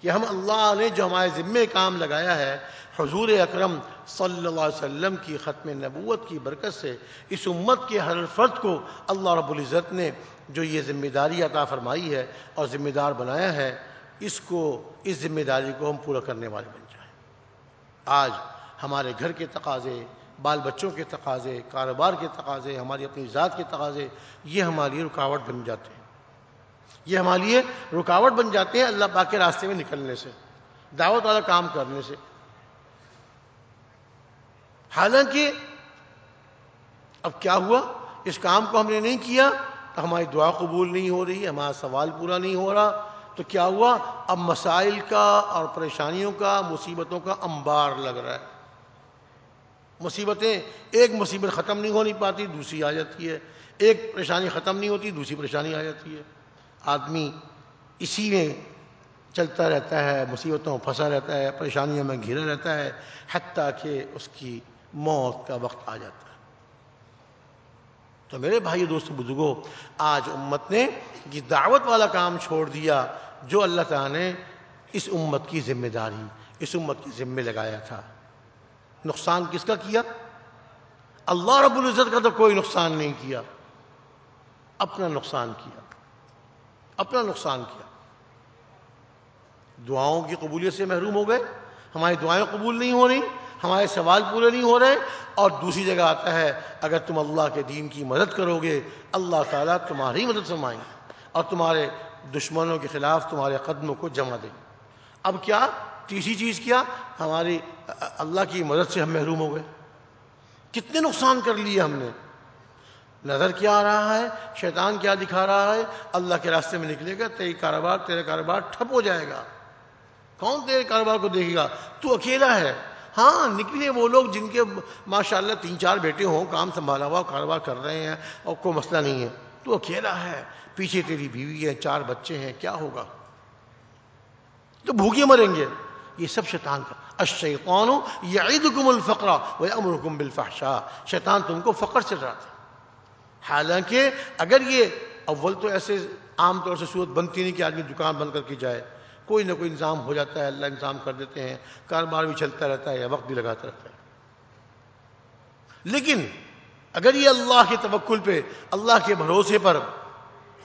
کہ ہم اللہ نے جو ہمارے ذمے کام لگایا ہے، حضور اکرم صلی اللہ علیہ وسلم کی ختم نبوت کی برکت سے، اس امت کے ہر فرد کو اللہ رب العزت نے جو یہ ذمہ داری عطا فرمائی ہے اور ذمہ دار بنایا ہے، اس کو، اس ذمہ داری کو ہم پورا کرنے والے بن جائیں۔ آج ہمارے گھر کے تقاضے، بال بچوں کے تقاضے، کاروبار کے تقاضے، ہماری اپنی ذات کے تقاضے، یہ ہماری رکاوٹ بن جاتے ہیں۔ یہ ہمارے لیے رکاوٹ بن جاتے ہیں اللہ پاک کے راستے میں نکلنے سے، دعوت والا کام کرنے سے۔ حالانکہ اب کیا ہوا؟ اس کام کو ہم نے نہیں کیا تو ہماری دعا قبول نہیں ہو رہی، ہمارا سوال پورا نہیں ہو رہا۔ تو کیا ہوا؟ اب مسائل کا اور پریشانیوں کا، مصیبتوں کا انبار لگ رہا ہے۔ مصیبتیں، ایک مصیبت ختم نہیں ہو نہیں پاتی، دوسری آ جاتی ہے۔ ایک پریشانی ختم نہیں ہوتی، دوسری پریشانی آ جاتی ہے۔ آدمی اسی میں چلتا رہتا ہے، مصیبتوں میں پھنسا رہتا ہے، پریشانیوں میں گھرا رہتا ہے، حتیٰ کہ اس کی موت کا وقت آ جاتا ہے۔ تو میرے بھائی دوست بزرگوں، آج امت نے یہ دعوت والا کام چھوڑ دیا، جو اللہ تعالیٰ نے اس امت کی ذمہ داری، اس امت کی ذمہ لگایا تھا۔ نقصان کس کا کیا؟ اللہ رب العزت کا تو کوئی نقصان نہیں کیا۔ اپنا نقصان کیا۔ اپنا نقصان کیا۔ دعاؤں کی قبولیت سے محروم ہو گئے۔ ہماری دعائیں قبول نہیں ہو رہی۔ ہمارے سوال پورے نہیں ہو رہے۔ اور دوسری جگہ آتا ہے، اگر تم اللہ کے دین کی مدد کرو گے، اللہ تعالیٰ تمہاری مدد فرمائیں گے۔ اور تمہارے دشمنوں کے خلاف تمہارے قدموں کو جمع دیں۔ اب کیا؟ تیسری چیز کیا؟ ہماری اللہ کی مدد سے ہم محروم ہو گئے۔ کتنے نقصان کر لیے ہم نے۔ نظر کیا آ رہا ہے، شیطان کیا دکھا رہا ہے؟ اللہ کے راستے میں نکلے گا تیری کاروبار تیرا کاروبار ٹھپ ہو جائے گا۔ کون تیرے کاروبار کو دیکھے گا؟ تو اکیلا ہے۔ ہاں نکلے وہ لوگ جن کے ماشاء اللہ تین چار بیٹے ہوں، کام سنبھالا ہوا، کاروبار کر رہے ہیں، اور کوئی مسئلہ نہیں ہے۔ تو اکیلا ہے۔ پیچھے تیری بیوی ہے، چار بچے ہیں، کیا ہوگا؟ تو بھوکے مریں گے۔ یہ سب شیطان کا۔ الشیطان یعیدکم الفقر ویامرکم بالفحشاء۔ شیطان تم کو فقر سے ڈراتا حالانکہ اگر یہ اول تو ایسے عام طور سے صورت بنتی نہیں کہ آدمی دکان بند کر کے جائے، کوئی نہ کوئی انتظام ہو جاتا ہے، اللہ انتظام کر دیتے ہیں، کاروبار بھی چلتا رہتا ہے یا وقت بھی لگاتا رہتا ہے۔ لیکن اگر یہ اللہ کے توکل پہ، اللہ کے بھروسے پر،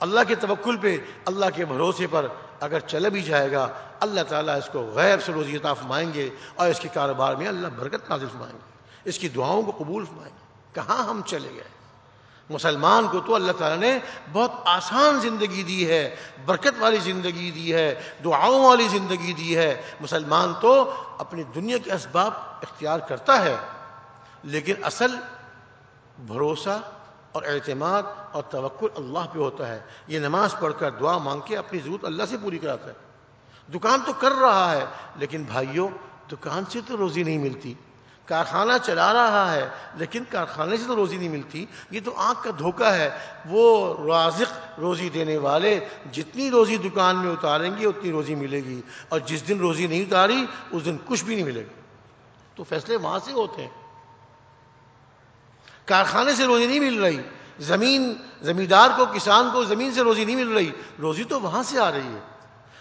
اللہ کے توکل پہ، اللہ کے بھروسے پر اگر چلا بھی جائے گا، اللہ تعالیٰ اس کو غیر سے روزی عطا فرمائیں گے اور اس کے کاروبار میں اللہ برکت نازل فرمائیں گے۔ اس کی دعاؤں کو قبول فرمائیں گے کہاں ہم چلے گئے۔ مسلمان کو تو اللہ تعالیٰ نے بہت آسان زندگی دی ہے، برکت والی زندگی دی ہے، دعاؤں والی زندگی دی ہے۔ مسلمان تو اپنی دنیا کے اسباب اختیار کرتا ہے، لیکن اصل بھروسہ اور اعتماد اور توقع اللہ پہ ہوتا ہے۔ یہ نماز پڑھ کر دعا مانگ کے اپنی ضرورت اللہ سے پوری کراتا ہے۔ دکان تو کر رہا ہے، لیکن بھائیوں دکان سے تو روزی نہیں ملتی۔ کارخانہ چلا رہا ہے، لیکن کارخانے سے تو روزی نہیں ملتی۔ یہ تو آنکھ کا دھوکہ ہے۔ وہ رازق روزی دینے والے جتنی روزی دکان میں اتاریں گے، اتنی روزی ملے گی۔ اور جس دن روزی نہیں اتاری، اس دن کچھ بھی نہیں ملے گا۔ تو فیصلے وہاں سے ہوتے ہیں۔ کارخانے سے روزی نہیں مل رہی۔ زمین، زمیندار کو، کسان کو زمین سے روزی نہیں مل رہی۔ روزی تو وہاں سے آ رہی ہے۔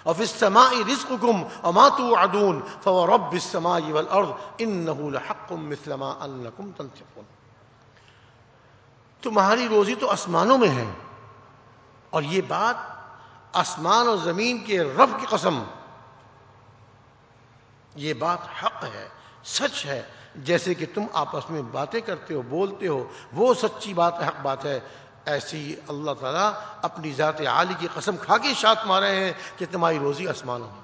اور پھر سماعی رسک کم اماتو ادون فورب سماعی والارض انه لحق مثل ما انکم تنطقون تمہاری روزی تو آسمانوں میں ہے۔ اور یہ بات آسمان اور زمین کے رب کی قسم۔ یہ بات حق ہے، سچ ہے۔ جیسے کہ تم آپس میں باتیں کرتے ہو، بولتے ہو، وہ سچی بات، حق بات ہے۔ ایسی اللہ تعالیٰ اپنی ذات عالی کی قسم کھا کے شاط مارے ہیں کہ تمہاری روزی آسمان ہو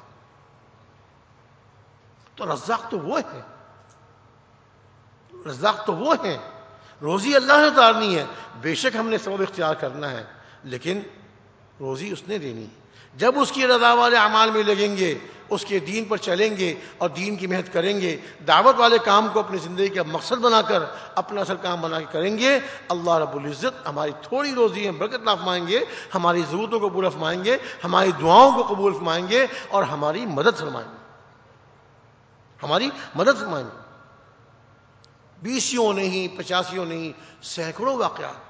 تو رزاق تو وہ ہے۔ رزاق تو وہ ہے۔ روزی اللہ نے اتارنی ہے۔ بے شک ہم نے سبب اختیار کرنا ہے۔ لیکن روزی اس نے دینی۔ جب اس کی رضا والے اعمال میں لگیں گے، اس کے دین پر چلیں گے اور دین کی محنت کریں گے، دعوت والے کام کو اپنی زندگی کا مقصد بنا کر اپنا اصل کام بنا کے کریں گے، اللہ رب العزت ہماری تھوڑی روزی ہے برکت نہ فرمائیں گے، ہماری ضرورتوں کو پورا فرمائیں گے، ہماری دعاؤں کو قبول فرمائیں گے اور ہماری مدد فرمائیں گے۔ ہماری مدد فرمائیں گے۔ بیسیوں نہیں، پچاسیوں نہیں، سینکڑوں واقعات۔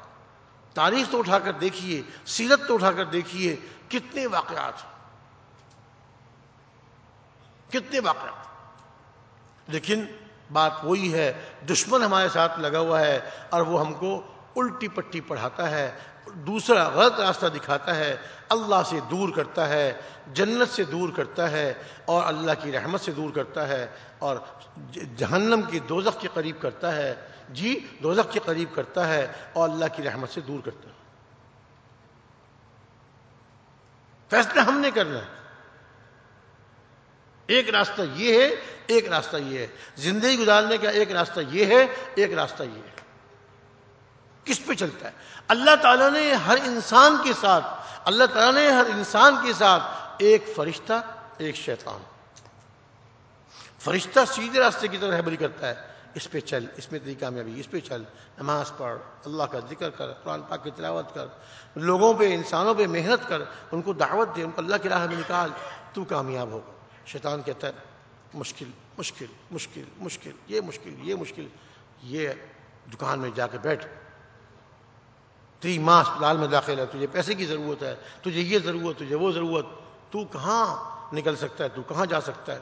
تاریخ تو اٹھا کر دیکھیے، سیرت تو اٹھا کر دیکھیے، کتنے واقعات کتنے واقعات لیکن بات وہی ہے، دشمن ہمارے ساتھ لگا ہوا ہے اور وہ ہم کو الٹی پٹی پڑھاتا ہے، دوسرا غلط راستہ دکھاتا ہے، اللہ سے دور کرتا ہے، جنت سے دور کرتا ہے اور اللہ کی رحمت سے دور کرتا ہے اور جہنم کی دوزخ کے قریب کرتا ہے۔ جی دوزخ کے قریب کرتا ہے اور اللہ کی رحمت سے دور کرتا ہے۔ فیصلہ ہم نے کرنا ہے۔ ایک راستہ یہ ہے، ایک راستہ یہ ہے۔ زندگی گزارنے کا ایک راستہ یہ ہے، ایک راستہ یہ ہے۔ کس پہ چلتا ہے؟ اللہ تعالیٰ نے ہر انسان کے ساتھ، اللہ تعالیٰ نے ہر انسان کے ساتھ ایک فرشتہ، ایک شیطان۔ فرشتہ سیدھے راستے کی طرف رہبری کرتا ہے۔ اس پہ چل، اس میں تیری کامیابی، اس پہ چل، نماز پڑھ، اللہ کا ذکر کر، قرآن پاک کی تلاوت کر، لوگوں پہ، انسانوں پہ محنت کر، ان کو دعوت دے، ان کو اللہ کی راہ میں نکال، تو کامیاب ہوگا۔ شیطان کہتا ہے، مشکل مشکل مشکل مشکل، یہ مشکل یہ مشکل، یہ دکان میں جا کے بیٹھ۔ تیری ماں اسپتال میں داخل ہے، تجھے پیسے کی ضرورت ہے، تجھے یہ ضرورت، تجھے وہ ضرورت، تو کہاں نکل سکتا ہے، تو کہاں جا سکتا ہے؟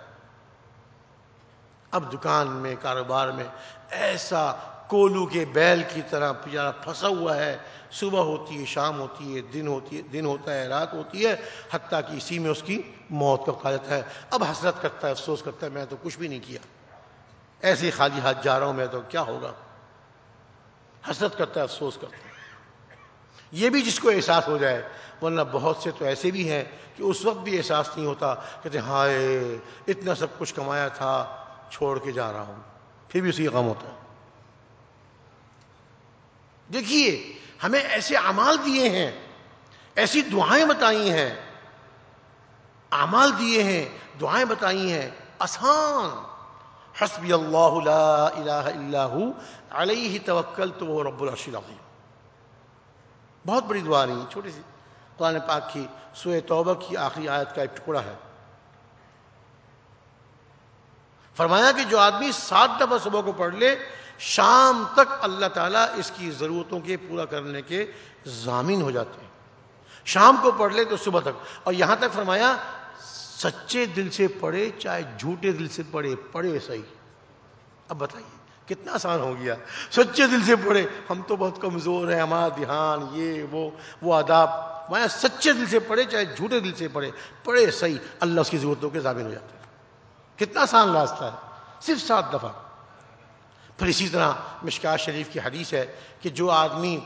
اب دکان میں، کاروبار میں ایسا کولو کے بیل کی طرح پیارا پھنسا ہوا ہے۔ صبح ہوتی ہے، شام ہوتی ہے، دن ہوتی ہے، دن ہوتا ہے، رات ہوتی ہے، حتیٰ کہ اسی میں اس کی موت کا کہا جاتا ہے۔ اب حسرت کرتا ہے، افسوس کرتا ہے، میں تو کچھ بھی نہیں کیا۔ ایسے خالی ہاتھ جا رہا ہوں، میں تو کیا ہوگا؟ حسرت کرتا ہے، افسوس کرتا ہے۔ یہ بھی جس کو احساس ہو جائے، ورنہ بہت سے تو ایسے بھی ہیں کہ اس وقت بھی احساس نہیں ہوتا، کہتے ہائے، اتنا سب کچھ کمایا تھا چھوڑ کے جا رہا ہوں۔ پھر بھی اسی غم ہوتا ہے۔ دیکھیے، ہمیں ایسے اعمال دیے ہیں، ایسی دعائیں بتائی ہیں۔ اعمال دیے ہیں، دعائیں بتائی ہیں۔ آسان۔ حسبی اللہ لا الہ الا ہو، علیہ توکل تو وہ رب العرش العظیم۔ بہت بڑی دعا نہیں چھوٹی سی۔ قرآن پاک کی سوئے توبہ کی آخری آیت کا ایک ٹکڑا ہے۔ فرمایا کہ جو آدمی سات دفعہ صبح کو پڑھ لے، شام تک اللہ تعالیٰ اس کی ضرورتوں کے پورا کرنے کے ضامین ہو جاتے ہیں۔ شام کو پڑھ لے تو صبح تک۔ اور یہاں تک فرمایا، سچے دل سے پڑھے چاہے جھوٹے دل سے پڑھے پڑھے صحیح۔ اب بتائیے، کتنا آسان ہو گیا۔ سچے دل سے پڑھے، ہم تو بہت کمزور ہیں، ہمارا دھیان، یہ، وہ وہ آداب۔ میں سچے دل سے پڑھے چاہے جھوٹے دل سے پڑھے پڑھے صحیح۔ اللہ اس کی ضرورتوں کے ضامن ہو جاتے ہیں۔ کتنا آسان راستہ ہے؟ صرف سات دفعہ۔ پھر اسی طرح مشکا شریف کی حدیث ہے کہ جو آدمی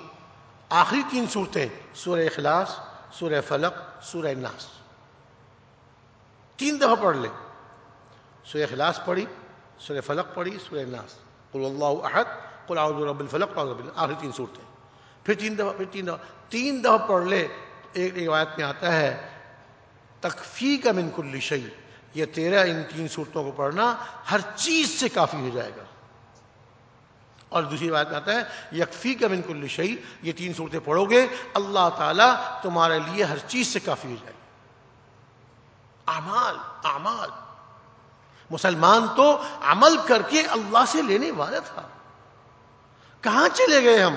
آخری تین صورتیں، سورہ اخلاص، سورہ فلق، سورہ ناس، تین دفعہ پڑھ لے۔ سورہ اخلاص پڑھی، سورہ فلق پڑھی، سورہ ناس۔ قل اللہ احد، قل اعوذ رب الفلق رب آخری تین صورتیں۔ پھر تین دفعہ، پھر تین دفعہ تین دفعہ پڑھ لے۔ ایک روایت میں آتا ہے تکفی کا من کل شعی یہ تیرہ ان تین صورتوں کو پڑھنا ہر چیز سے کافی ہو جائے گا۔ اور دوسری بات آتا ہے یکفی کا من کل شعی یہ تین صورتیں پڑھو گے، اللہ تعالیٰ تمہارے لیے ہر چیز سے کافی ہو جائے گی اعمال اعمال۔ مسلمان تو عمل کر کے اللہ سے لینے والا تھا۔ کہاں چلے گئے ہم؟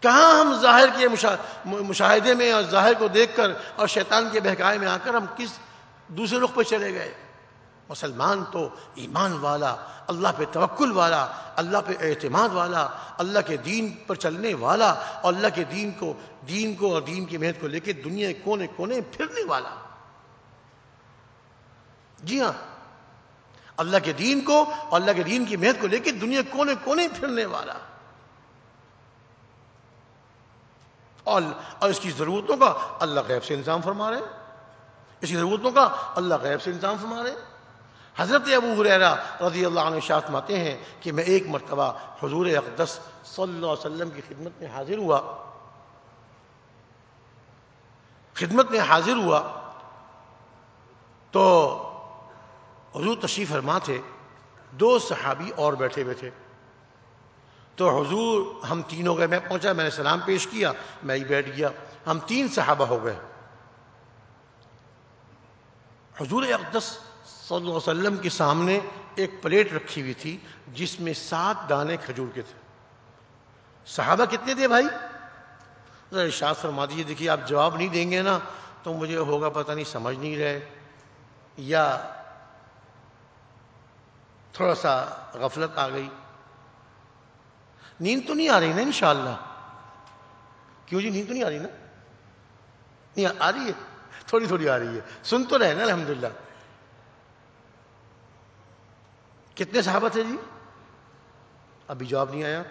کہاں ہم ظاہر کے مشاہدے میں اور ظاہر کو دیکھ کر اور شیطان کے بہکائے میں آ کر ہم کس دوسرے رخ پہ چلے گئے۔ مسلمان تو ایمان والا، اللہ پہ توکل والا، اللہ پہ اعتماد والا، اللہ کے دین پر چلنے والا اور اللہ کے دین کو دین کو اور دین کی محنت کو لے کے دنیا کونے کونے پھرنے والا۔ جی ہاں۔ اللہ کے دین کو اور اللہ کے دین کی محنت کو لے کے دنیا کونے کونے پھرنے والا۔ اور اور اس کی ضرورتوں کا اللہ غیب سے انتظام فرما رہے ہیں۔ اس کی ضرورتوں کا اللہ غیب سے انتظام فرما رہے حضرت ابو حریرہ رضی اللہ عنہ شاہ ماتے ہیں کہ میں ایک مرتبہ حضور اقدس صلی اللہ علیہ وسلم کی خدمت میں حاضر ہوا۔ خدمت میں حاضر ہوا تو حضور تشریف فرما تھے، دو صحابی اور بیٹھے ہوئے تھے۔ تو حضور ہم تین ہو گئے، میں پہنچا، میں نے سلام پیش کیا، میں ہی بیٹھ گیا۔ ہم تین صحابہ ہو گئے۔ حضور اقدس صلی اللہ علیہ وسلم کے سامنے ایک پلیٹ رکھی ہوئی تھی جس میں سات دانے کھجور کے تھے۔ صحابہ کتنے تھے بھائی؟ ارشاد فرما دیجیے دیکھیے آپ جواب نہیں دیں گے نا تو مجھے ہوگا پتہ نہیں، سمجھ نہیں رہے۔ یا تھوڑا سا غفلت آ گئی۔ نیند تو نہیں آ رہی نا انشاءاللہ۔ کیوں جی نیند تو نہیں آ رہی نا؟ نہیں، آ رہی ہے۔ تھوڑی تھوڑی آ رہی ہے۔ سن تو رہے نا، الحمدللہ۔ کتنے صحابہ تھے جی؟ ابھی جواب نہیں آیا۔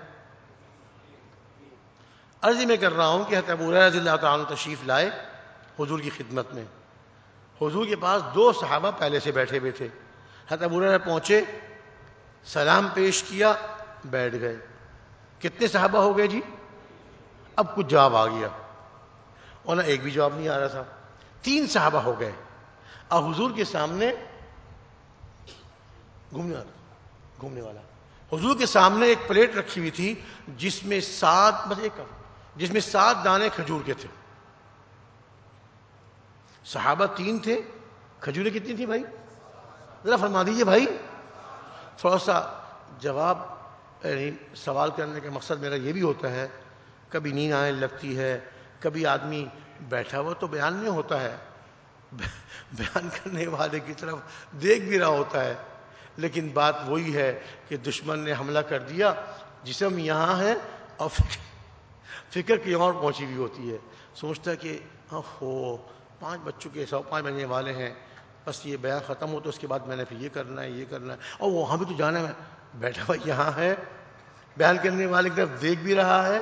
عرضی میں کر رہا ہوں کہ ابو رضی اللہ تعالیٰ تشریف لائے حضور کی خدمت میں۔ حضور کے پاس دو صحابہ پہلے سے بیٹھے ہوئے تھے۔ حضرت پہنچے، سلام پیش کیا، بیٹھ گئے۔ کتنے صحابہ ہو گئے جی؟ اب کچھ جواب آ گیا۔ اور نہ ایک بھی جواب نہیں آ رہا تھا۔ تین صحابہ ہو گئے۔ اور حضور کے سامنے گھومنے والا گھومنے والا۔ حضور کے سامنے ایک پلیٹ رکھی ہوئی تھی جس میں سات، بس ایک جس میں سات دانے کھجور کے تھے۔ صحابہ تین تھے۔ کھجوریں کتنی تھی بھائی؟ ذرا فرما دیجیے بھائی۔ تھوڑا سا جواب یعنی سوال کرنے کا مقصد میرا یہ بھی ہوتا ہے، کبھی نیند آنے لگتی ہے، کبھی آدمی بیٹھا ہوا تو بیان نہیں ہوتا ہے۔ بیان کرنے والے کی طرف دیکھ بھی رہا ہوتا ہے۔ لیکن بات وہی ہے کہ دشمن نے حملہ کر دیا جسم یہاں ہے اور فکر فکر کی اور پہنچی ہوئی ہوتی ہے۔ سوچتا ہے کہ ہو پانچ بچوں کے سو پانچ بننے والے ہیں۔ بس یہ بیان ختم ہو تو اس کے بعد میں نے پھر یہ کرنا ہے، یہ کرنا ہے۔ اور وہاں بھی تو جانا ہے۔ بیٹھا ہوا یہاں ہے۔ بیان کرنے والے کی طرف دیکھ بھی رہا ہے،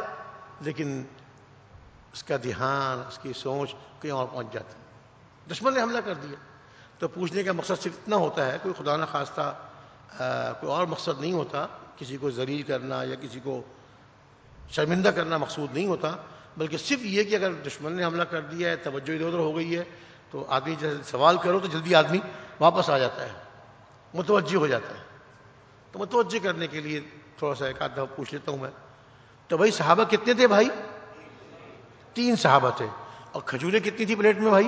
لیکن اس کا دھیان، اس کی سوچ کہیں اور پہنچ جاتی۔ دشمن نے حملہ کر دیا۔ تو پوچھنے کا مقصد صرف اتنا ہوتا ہے، کوئی خدا نہ خواستہ کوئی اور مقصد نہیں ہوتا، کسی کو ذلیل کرنا یا کسی کو شرمندہ کرنا مقصود نہیں ہوتا، بلکہ صرف یہ کہ اگر دشمن نے حملہ کر دیا ہے، توجہ ادھر ادھر ہو گئی ہے، تو آدمی جب سوال کرو تو جلدی آدمی واپس آ جاتا ہے، متوجہ ہو جاتا ہے۔ تو متوجہ کرنے کے لیے تھوڑا سا ایک آدھا پوچھ لیتا ہوں میں۔ تو بھائی صحابہ کتنے تھے بھائی؟ تین صحابہ تھے۔ اور کھجوریں کتنی تھی پلیٹ میں بھائی؟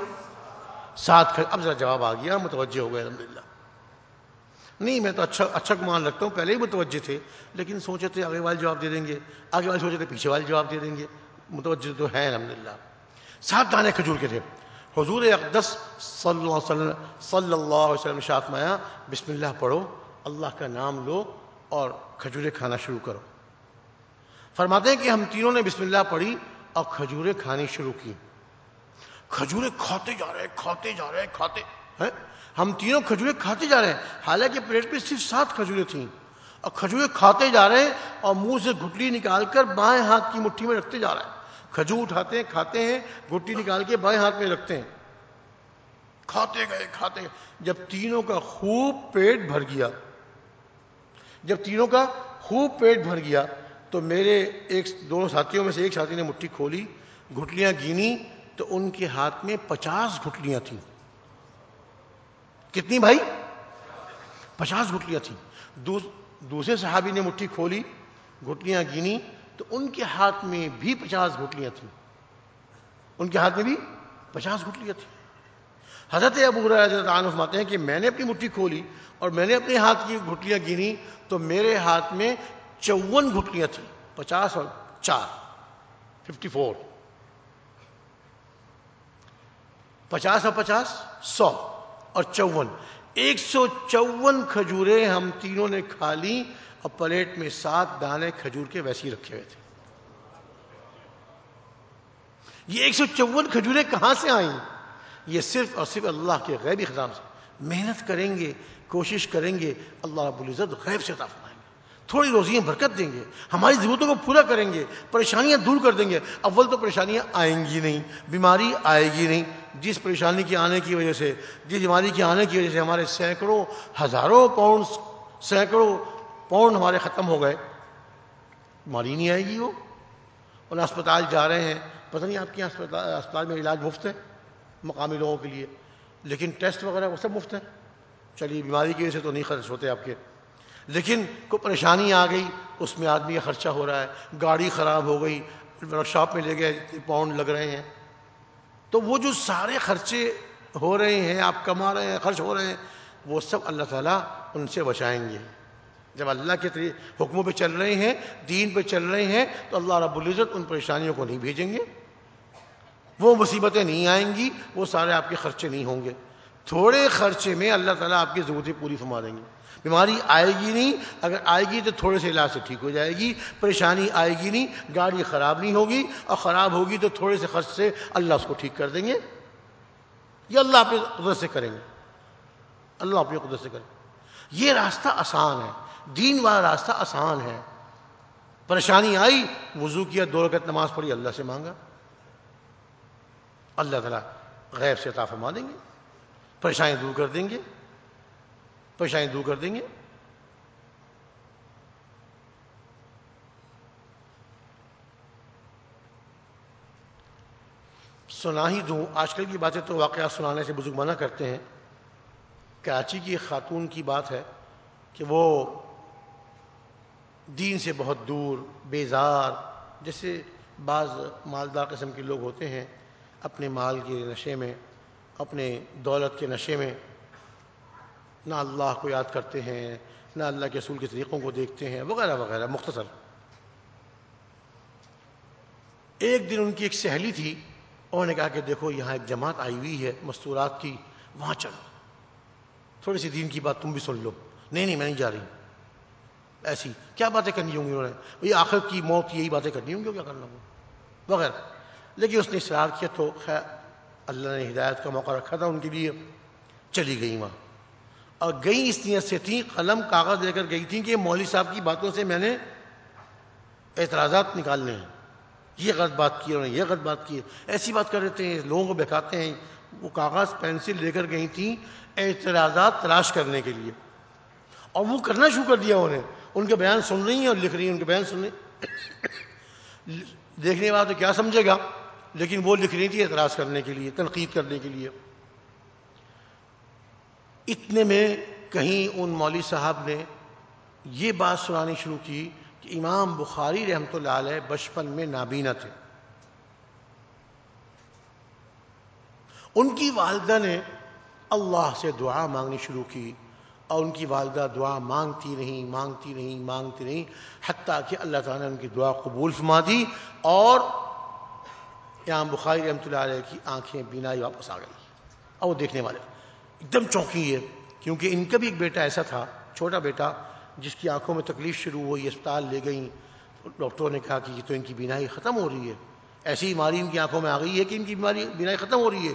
سات اب ذرا جواب آ گیا، متوجہ ہو گئے الحمد نہیں، میں تو اچھا اچھا گمان رکھتا ہوں، پہلے ہی متوجہ تھے، لیکن سوچے تھے آگے والے جواب دے دیں گے۔ آگے والے سوچے تھے پیچھے والے جواب دے دیں گے۔ متوجہ تو ہے الحمد للہ سات دانے کھجور کے تھے۔ حضور اقدس صلی اللہ علیہ وسلم صلی اللہ علیہ وسلم شاف مایا بسم اللہ پڑھو، اللہ کا نام لو اور کھجورے کھانا شروع کرو۔ فرماتے ہیں کہ ہم تینوں نے بسم اللہ پڑھی اور کھجورے کھانی شروع کی۔ کھجورے کھاتے جا رہے کھاتے جا رہے کھاتے۔ ہیں ہم تینوں کھجورے کھاتے جا رہے ہیں۔ حالانکہ پلیٹ پہ صرف سات کھجورے تھیں۔ اور کھجورے کھاتے جا رہے ہیں اور منہ سے گھٹلی نکال کر بائیں ہاتھ کی مٹھی میں رکھتے جا رہے ہیں۔ کھجور اٹھاتے ہیں کھاتے ہیں گھٹی نکال کے بائیں ہاتھ میں رکھتے ہیں۔ کھاتے گئے کھاتے۔ گئے جب تینوں کا خوب پیٹ بھر گیا جب تینوں کا خوب پیٹ بھر گیا تو میرے ایک دونوں ساتھیوں میں سے ایک ساتھی نے مٹھی کھولی، گھٹلیاں گینی تو ان کے ہاتھ میں پچاس گھٹلیاں تھیں۔ کتنی بھائی؟ پچاس گھٹلیاں تھیں۔ دوسرے صحابی نے مٹھی کھولی، گھٹلیاں گینی تو ان کے ہاتھ میں بھی پچاس گھٹلیاں تھیں۔ ان کے ہاتھ میں بھی پچاس گھٹلیاں تھیں۔ حضرت ابو حضرت عنہ فرماتے ہیں کہ میں نے اپنی مٹھی کھولی اور میں نے اپنے ہاتھ کی گھٹلیاں گنی تو میرے ہاتھ میں چون گھٹلیاں تھیں، پچاس اور چار، ففٹی فور۔ پچاس اور پچاس، سو اور چون ایک سو چون کھجورے ہم تینوں نے کھا لی اور پلیٹ میں سات دانے کھجور کے ویسے ہی رکھے ہوئے تھے۔ یہ ایک سو چون کھجورے کہاں سے آئیں؟ یہ صرف اور صرف اللہ کے غیبی خزان سے۔ محنت کریں گے، کوشش کریں گے، اللہ رب العزت غیب سے فرمائیں گے تھوڑی روزیاں برکت دیں گے۔ ہماری ضرورتوں کو پورا کریں گے، پریشانیاں دور کر دیں گے۔ اول تو پریشانیاں آئیں گی نہیں، بیماری آئے گی نہیں۔ جس پریشانی کے آنے کی وجہ سے، جس بیماری کے آنے کی وجہ سے ہمارے سینکڑوں، ہزاروں پاؤنڈ سینکڑوں پاؤنڈ ہمارے ختم ہو گئے۔ بیماری نہیں آئے گی وہ۔ اور اسپتال جا رہے ہیں۔ پتہ نہیں آپ کے یہاں اسپتال میں علاج مفت ہے مقامی لوگوں کے لیے، لیکن ٹیسٹ وغیرہ وہ سب مفت ہے چلیے، بیماری کی وجہ سے تو نہیں خرچ ہوتے آپ کے۔ لیکن کوئی پریشانی آ گئی، اس میں آدمی کا خرچہ ہو رہا ہے، گاڑی خراب ہو گئی ورک شاپ میں لے گئے، پاؤنڈ لگ رہے ہیں۔ تو وہ جو سارے خرچے ہو رہے ہیں، آپ کما رہے ہیں، خرچ ہو رہے ہیں، وہ سب اللہ تعالیٰ ان سے بچائیں گے۔ جب اللہ کے حکموں پہ چل رہے ہیں، دین پہ چل رہے ہیں، تو اللہ رب العزت ان پریشانیوں کو نہیں بھیجیں گے۔ وہ مصیبتیں نہیں آئیں گی، وہ سارے آپ کے خرچے نہیں ہوں گے۔ تھوڑے خرچے میں اللہ تعالیٰ آپ کی ضرورتیں پوری فرما دیں گے۔ بیماری آئے گی نہیں، اگر آئے گی تو تھوڑے سے علاج سے ٹھیک ہو جائے گی، پریشانی آئے گی نہیں، گاڑی خراب نہیں ہوگی، اور خراب ہوگی تو تھوڑے سے خرچ سے اللہ اس کو ٹھیک کر دیں گے۔ یہ اللہ اپنی قدرت سے کریں گے۔ اللہ اپنی قدرت سے کریں یہ راستہ آسان ہے، دین والا راستہ آسان ہے۔ پریشانی آئی، وضو کیا، دو رکعت نماز پڑھی، اللہ سے مانگا۔ اللہ تعالیٰ غیب سے عطا فرما دیں گے۔ پریشانی دور کر دیں گے؟ پریشانی دور کر دیں گے؟ سنا ہی دوں، آج کل کی باتیں تو واقعات سنانے سے بزرگ منع کرتے ہیں۔ کراچی کی خاتون کی بات ہے کہ وہ دین سے بہت دور، بیزار، جیسے بعض مالدار قسم کے لوگ ہوتے ہیں اپنے مال کے نشے میں۔ اپنے دولت کے نشے میں نہ اللہ کو یاد کرتے ہیں، نہ اللہ کے اصول کے طریقوں کو دیکھتے ہیں، وغیرہ وغیرہ، مختصر۔ ایک دن ان کی ایک سہیلی تھی، انہوں نے کہا کہ دیکھو، یہاں ایک جماعت آئی ہوئی ہے، مستورات کی، وہاں چلو۔ تھوڑی سی دین کی بات تم بھی سن لو۔ نہیں نہیں، میں نہیں جا رہی۔ ایسی، کیا باتیں کرنی ہوں گی انہوں نے؟ بھائی آخر کی موت یہی باتیں کرنی ہوں گی کیا کرنا ہوں وغیرہ۔ لیکن اس نے اصرار کیا تو خیر اللہ نے ہدایت کا موقع رکھا تھا ان کے لیے، چلی گئی وہاں۔ اور گئی اس نیت سے تھیں، قلم، کاغذ لے کر گئی تھیں کہ مولوی صاحب کی باتوں سے میں نے اعتراضات نکالنے ہیں۔ یہ غلط بات کی انہوں نے یہ غلط بات کی۔ ایسی بات کر دیتے ہیں، لوگوں کو بہکاتے ہیں۔ وہ کاغذ، پینسل لے کر گئی تھیں اعتراضات تلاش کرنے کے لیے۔ اور وہ کرنا شروع کر دیا انہوں نے۔ ان کے بیان سن رہی ہیں اور لکھ رہی ہیں، ان کے بیان سن رہی دیکھنے والا تو کیا سمجھے گا؟ لیکن وہ لکھ رہی تھی اعتراض کرنے کے لیے، تنقید کرنے کے لیے۔ اتنے میں کہیں ان مولوی صاحب نے یہ بات سنانی شروع کی کہ امام بخاری رحمۃ اللہ علیہ بچپن میں نابینا تھے۔ ان کی والدہ نے اللہ سے دعا مانگنی شروع کی اور ان کی والدہ دعا مانگتی نہیں مانگتی نہیں مانگتی نہیں حتیٰ کہ اللہ تعالیٰ نے ان کی دعا قبول فرما دی اور امام بخاری رحمۃ اللہ علیہ کی آنکھیں بینائی واپس آ گئی اور وہ دیکھنے والے، ایک دم چونکی ہے، کیونکہ ان کا بھی ایک بیٹا ایسا تھا، چھوٹا بیٹا، جس کی آنکھوں میں تکلیف شروع ہوئی، اسپتال لے گئیں۔ ڈاکٹروں نے کہا کہ یہ تو ان کی بینائی ختم ہو رہی ہے۔ ایسی بیماری ان کی آنکھوں میں آ گئی ہے کہ ان کی بیماری، بینائی ختم ہو رہی ہے۔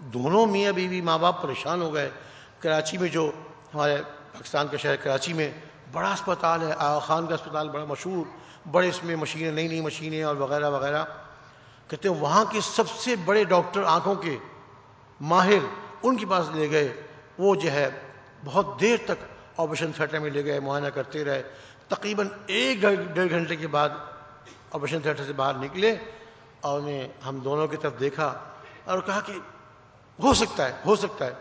دونوں میاں بیوی، ماں باپ پریشان ہو گئے۔ کراچی میں جو ہمارے پاکستان کے شہر کراچی میں بڑا اسپتال ہے، آغا خان کا اسپتال بڑا مشہور، بڑے اس میں مشینیں، نئی نئی مشینیں اور وغیرہ وغیرہ۔ کہتے ہیں وہاں کے سب سے بڑے ڈاکٹر آنکھوں کے ماہر ان کے پاس لے گئے۔ وہ جو ہے بہت دیر تک آپریشن تھیٹر میں لے گئے، معائنہ کرتے رہے۔ تقریباً ایک ڈیڑھ گھنٹے کے بعد آپریشن تھیٹر سے باہر نکلے اور انہیں ہم دونوں کی طرف دیکھا اور کہا کہ ہو سکتا ہے، ہو سکتا ہے۔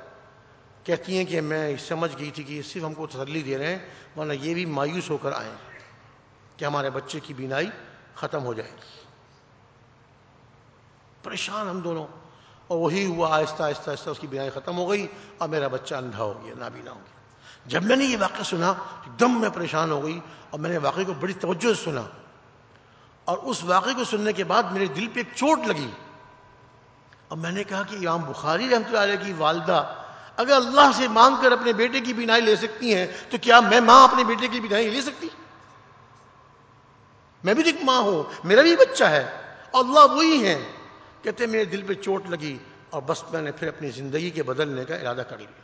کہتی ہیں کہ میں سمجھ گئی تھی کہ صرف ہم کو تسلی دے رہے ہیں، ورنہ یہ بھی مایوس ہو کر آئیں کہ ہمارے بچے کی بینائی ختم ہو جائے گی۔ پریشان ہم دونوں۔ اور وہی ہوا، آہستہ آہستہ آہستہ اس کی بینائی ختم ہو گئی۔ اور میرا بچہ اندھا ہو گیا، نابینا ہو گیا۔ جب میں نے یہ واقعہ سنا ایک دم میں پریشان ہو گئی اور میں نے واقعے کو بڑی توجہ سے سنا۔ اور اس واقعے کو سننے کے بعد میرے دل پہ ایک چوٹ لگی۔ اور میں نے کہا کہ امام بخاری رحمۃ اللہ علیہ کی والدہ، اگر اللہ سے مانگ کر اپنے بیٹے کی بینائی لے سکتی ہیں، تو کیا میں ماں اپنے بیٹے کی بینائی لے سکتی؟ میں بھی ایک ماں ہوں، میرا بھی بچہ ہے اللہ وہی ہے کہتے میرے دل پہ چوٹ لگی اور بس میں نے پھر اپنی زندگی کے بدلنے کا ارادہ کر لیا۔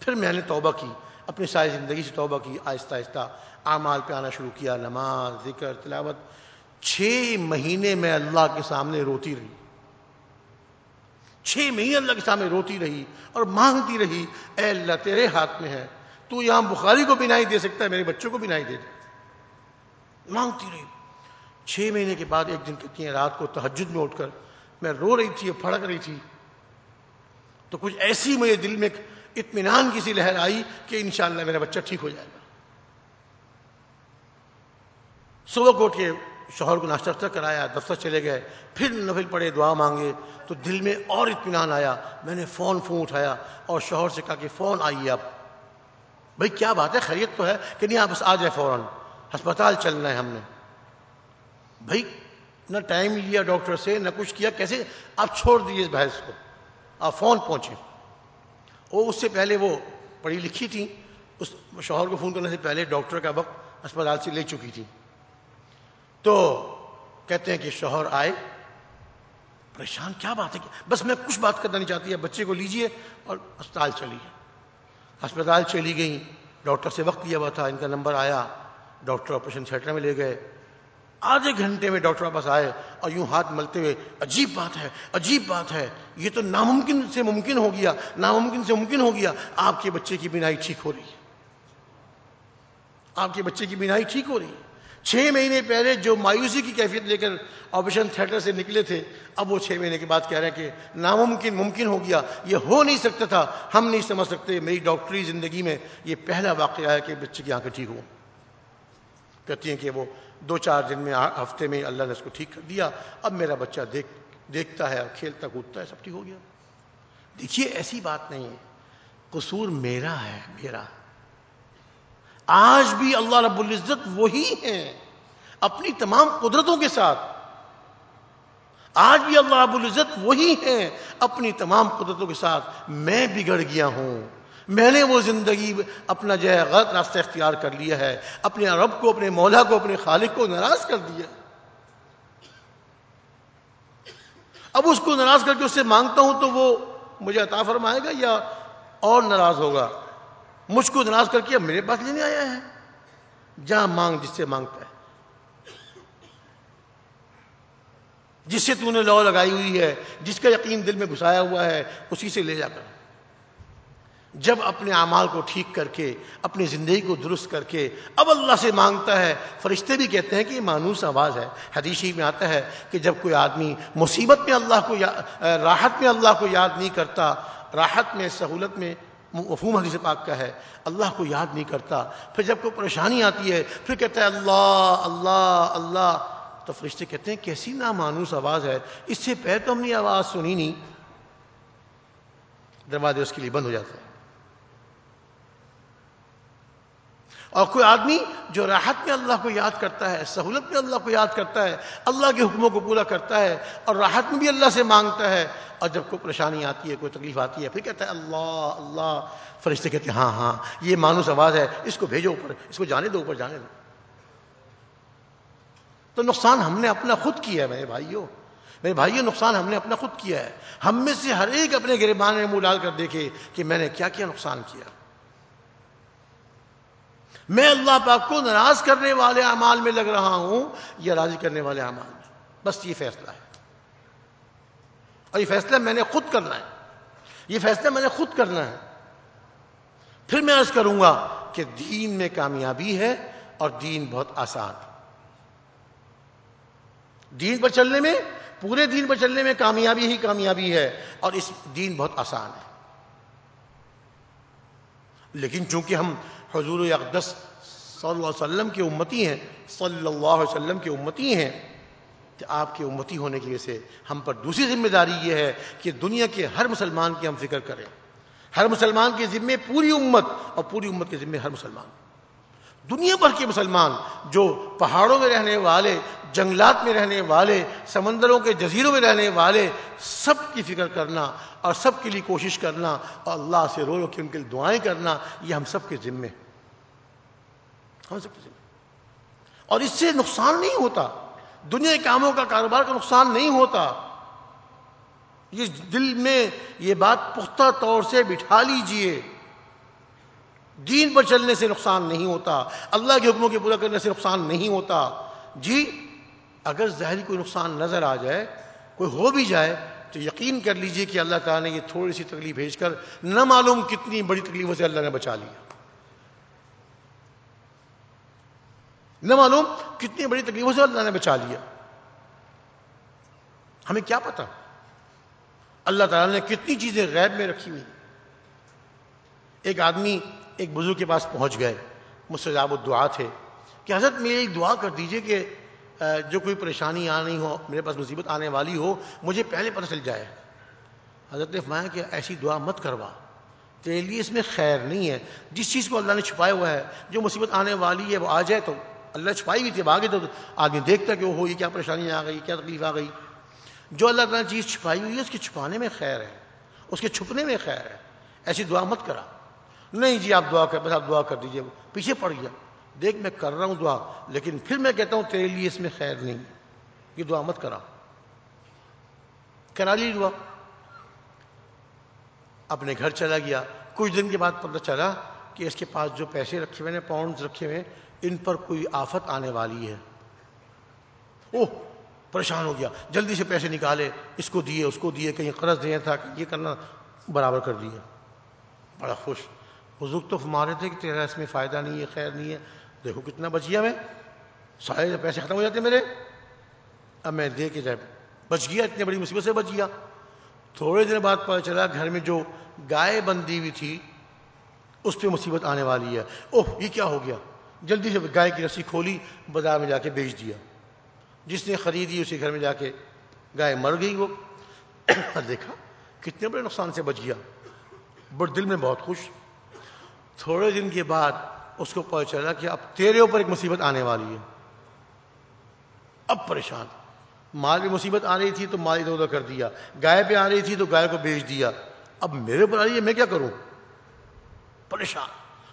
پھر میں نے توبہ کی، اپنی ساری زندگی سے توبہ کی، آہستہ آہستہ اعمال پہ آنا شروع کیا، نماز، ذکر، تلاوت۔ چھ مہینے میں اللہ کے سامنے روتی رہی۔ چھ مہینے اللہ کے سامنے روتی رہی اور مانگتی رہی، اے اللہ تیرے ہاتھ میں ہے، تو یہاں بخاری کو بینائی دے سکتا ہے میرے بچوں کو بینائی دے دے مانگتی رہی۔ چھ مہینے کے بعد ایک دن کہتی ہیں رات کو تحجد میں اٹھ کر میں رو رہی تھی پھڑک رہی تھی۔ تو کچھ ایسی میرے دل میں اطمینان کی سی لہر آئی کہ انشاءاللہ میرا بچہ ٹھیک ہو جائے گا۔ صبح کو اٹھ کے شوہر کو ناشتہ کرایا، دفتر چلے گئے۔ پھر نفل پڑے دعا مانگے۔ تو دل میں اور اطمینان آیا۔ میں نے فون فون اٹھایا اور شوہر سے کہا کہ فون آئیے اب بھائی، کیا بات ہے؟ خیریت تو ہے کہ نہیں، آپ بس آ جائے فوراً۔ ہسپتال چلنا ہے ہم نے۔ بھائی، نہ ٹائم لیا ڈاکٹر سے، نہ کچھ کیا، کیسے؟ آپ چھوڑ دیجیے اس بحث کو۔ آپ فون پہنچے۔ وہ اس سے پہلے وہ پڑھی لکھی تھی اس شوہر کو فون کرنے سے پہلے ڈاکٹر کا وقت اسپتال سے لے چکی تھی۔ تو کہتے ہیں کہ شوہر آئے۔ پریشان، کیا بات ہے؟ بس میں کچھ بات کرنا نہیں چاہتی ہے بچے کو لیجیے۔ اور اسپتال چلی گئی۔ اسپتال چلی گئی ڈاکٹر سے وقت لیا ہوا تھا، ان کا نمبر آیا۔ ڈاکٹر آپریشن تھیٹر میں لے گئے۔ آدھے گھنٹے میں ڈاکٹر پاس آئے اور یوں ہاتھ ملتے ہوئے، عجیب بات ہے، عجیب بات ہے، یہ تو ناممکن سے ممکن ہو گیا، ناممکن سے ممکن ہو گیا، آپ کے بچے کی بینائی ٹھیک ہو رہی ہے۔ آپ کے بچے کی بینائی ٹھیک ہو رہی ہے۔ چھ مہینے پہلے جو مایوسی کی کیفیت لے کر آپریشن تھیٹر سے نکلے تھے، اب وہ چھ مہینے کے بعد کہہ رہے ہیں کہ ناممکن ممکن ہو گیا، یہ ہو نہیں سکتا تھا، ہم نہیں سمجھ سکتے، میری ڈاکٹری زندگی میں یہ پہلا واقعہ ہے کہ بچے کی آنکھیں ٹھیک ہو کہتی ہیں کہ وہ دو چار دن میں، ہفتے میں اللہ نے اس کو ٹھیک کر دیا۔ اب میرا بچہ دیکھ، دیکھتا ہے، کھیلتا، کودتا ہے، سب ٹھیک ہو گیا۔ دیکھیے، ایسی بات نہیں ہے۔ قصور میرا ہے، میرا۔ آج بھی اللہ رب العزت وہی ہیں، اپنی تمام قدرتوں کے ساتھ۔ آج بھی اللہ رب العزت وہی ہیں، اپنی تمام قدرتوں کے ساتھ۔ میں بگڑ گیا ہوں۔ میں نے وہ زندگی اپنا جو ہے غلط راستہ اختیار کر لیا ہے، اپنے رب کو، اپنے مولا کو، اپنے خالق کو ناراض کر دیا۔ اب اس کو ناراض کر کے اس سے مانگتا ہوں تو وہ مجھے عطا فرمائے گا یا اور ناراض ہوگا؟ مجھ کو ناراض کر کے اب میرے پاس لینے آیا ہے۔ جہاں مانگ جس سے مانگتا ہے۔ جس سے تو نے لو لگائی ہوئی ہے، جس کا یقین دل میں گھسایا ہوا ہے، اسی سے لے جا کر۔ جب اپنے اعمال کو ٹھیک کر کے، اپنی زندگی کو درست کر کے، اب اللہ سے مانگتا ہے، فرشتے بھی کہتے ہیں کہ یہ مانوس آواز ہے۔ حدیثی میں آتا ہے کہ جب کوئی آدمی مصیبت میں اللہ کو راحت میں اللہ کو یاد نہیں کرتا، راحت میں، سہولت میں، مفہوم حدیث پاک کا ہے، اللہ کو یاد نہیں کرتا۔ پھر جب کوئی پریشانی آتی ہے، پھر کہتا ہے اللہ اللہ اللہ۔ تو فرشتے کہتے ہیں، کیسی نامانوس آواز ہے۔ اس سے پہلے تو ہم نے آواز سنی نہیں۔ دروازے اس کے لیے بند ہو جاتا ہے اور کوئی آدمی جو راحت میں اللہ کو یاد کرتا ہے، سہولت میں اللہ کو یاد کرتا ہے، اللہ کے حکموں کو پورا کرتا ہے اور راحت میں بھی اللہ سے مانگتا ہے اور جب کوئی پریشانی آتی ہے، کوئی تکلیف آتی ہے، پھر کہتا ہے، اللہ اللہ۔ فرشتے کہتے ہیں ہاں ہاں یہ مانوس آواز ہے، اس کو بھیجو اوپر، اس کو جانے دو اوپر، جانے دو۔ تو نقصان ہم نے اپنا خود کیا ہے، میرے بھائیوں میرے بھائیوں نقصان ہم نے اپنا خود کیا ہے۔ ہم میں سے ہر ایک اپنے گربان میں منہ ڈال کر دیکھے کہ میں نے کیا کیا نقصان کیا۔ میں اللہ پاک کو ناراض کرنے والے اعمال میں لگ رہا ہوں، یا راضی کرنے والے اعمال میں۔ بس یہ فیصلہ ہے۔ اور یہ فیصلہ میں نے خود کرنا ہے۔ یہ فیصلہ میں نے خود کرنا ہے۔ پھر میں عرض کروں گا کہ دین میں کامیابی ہے اور دین بہت آسان دین پر چلنے میں، پورے دین پر چلنے میں کامیابی ہی کامیابی ہے اور اس دین بہت آسان ہے۔ لیکن چونکہ ہم حضور اقدس صلی اللہ علیہ وسلم کی امتی ہیں، صلی اللہ علیہ وسلم کی امتی ہیں، کہ آپ کی امتی ہونے کی وجہ سے ہم پر دوسری ذمہ داری یہ ہے کہ دنیا کے ہر مسلمان کی ہم فکر کریں۔ ہر مسلمان کے ذمے پوری امت اور پوری امت کے ذمے ہر مسلمان۔ دنیا بھر کے مسلمان جو پہاڑوں میں رہنے والے، جنگلات میں رہنے والے، سمندروں کے جزیروں میں رہنے والے، سب کی فکر کرنا اور سب کے لیے کوشش کرنا اور اللہ سے رو رو کے ان کے لیے دعائیں کرنا، یہ ہم سب کے ذمے ہم سب کے ذمے اور اس سے نقصان نہیں ہوتا۔ دنیا کے کاموں کا کاروبار کا نقصان نہیں ہوتا۔ یہ دل میں یہ بات پختہ طور سے بٹھا لیجیے۔ دین پر چلنے سے نقصان نہیں ہوتا، اللہ کے حکموں کے پورا کرنے سے نقصان نہیں ہوتا۔ جی اگر ظاہری کوئی نقصان نظر آ جائے، کوئی ہو بھی جائے، تو یقین کر لیجیے کہ اللہ تعالیٰ نے یہ تھوڑی سی تکلیف بھیج کر نہ معلوم کتنی بڑی تکلیفوں سے اللہ نے بچا لیا۔ نہ معلوم کتنی بڑی تکلیفوں سے اللہ نے بچا لیا۔ ہمیں کیا پتا اللہ تعالیٰ نے کتنی چیزیں غیب میں رکھی ہوئی۔ ایک آدمی ایک بزرگ کے پاس پہنچ گئے۔ مستجاب الدعا تھے کہ حضرت میری ایک دعا کر دیجیے کہ جو کوئی پریشانی آنی ہو، میرے پاس مصیبت آنے والی ہو، مجھے پہلے پتہ چل جائے۔ حضرت نے فرمایا کہ ایسی دعا مت کروا۔ تیرے لیے اس میں خیر نہیں ہے۔ جس چیز کو اللہ نے چھپایا ہوا ہے، جو مصیبت آنے والی ہے، وہ آ جائے تو اللہ چھپائی ہوئی تھی، اب آگے تو آدمی دیکھتا کہ وہ یہ کیا پریشانی آ گئی، کیا تکلیف آ گئی۔ جو اللہ تعالیٰ چیز چھپائی ہوئی ہے، اس کے چھپانے میں خیر ہے، اس کے چھپنے میں خیر ہے۔ ایسی دعا مت کرا۔ نہیں جی آپ دعا کر بس آپ دعا کر دیجیے پیچھے پڑ گیا۔ دیکھ، میں کر رہا ہوں دعا، لیکن پھر میں کہتا ہوں تیرے لیے اس میں خیر نہیں۔ یہ دعا مت کرا۔ کرا لی دعا۔ اپنے گھر چلا گیا۔ کچھ دن کے بعد پتہ چلا کہ اس کے پاس جو پیسے رکھے ہوئے ہیں، پاؤنڈز رکھے ہوئے ان پر کوئی آفت آنے والی ہے۔ اوہ، پریشان ہو گیا۔ جلدی سے پیسے نکالے، اس کو دیے، اس کو دیے، کہیں قرض دیا تھا، یہ کرنا برابر کر دیا۔ بڑا خوش۔ بزرگ تو مارے تھے کہ تیرا اس میں فائدہ نہیں ہے، خیر نہیں ہے۔ دیکھو کتنا بچ گیا میں۔ سارے پیسے ختم ہو جاتے میرے۔ اب میں دے کے جائے۔ بچ گیا اتنی بڑی مصیبت سے بچ گیا۔ تھوڑے دن بعد پتا چلا گھر میں جو گائے بندی ہوئی تھی، اس پہ مصیبت آنے والی ہے۔ اوہ، یہ کیا ہو گیا؟ جلدی سے گائے کی رسی کھولی، بازار میں جا کے بیچ دیا۔ جس نے خریدی، اسی گھر میں جا کے گائے مر گئی وہ۔ دیکھا، کتنے بڑے نقصان سے بچ گیا۔ بٹ دل میں بہت خوش۔ تھوڑے دن کے بعد اس کو پتا چلا کہ اب تیرے اوپر ایک مصیبت آنے والی ہے۔ اب پریشان۔ مال میں مصیبت آ رہی تھی تو مال ادھر ادھر کر دیا۔ گائے پہ آ رہی تھی تو گائے کو بیچ دیا۔ اب میرے اوپر آ رہی ہے، میں کیا کروں؟ پریشان۔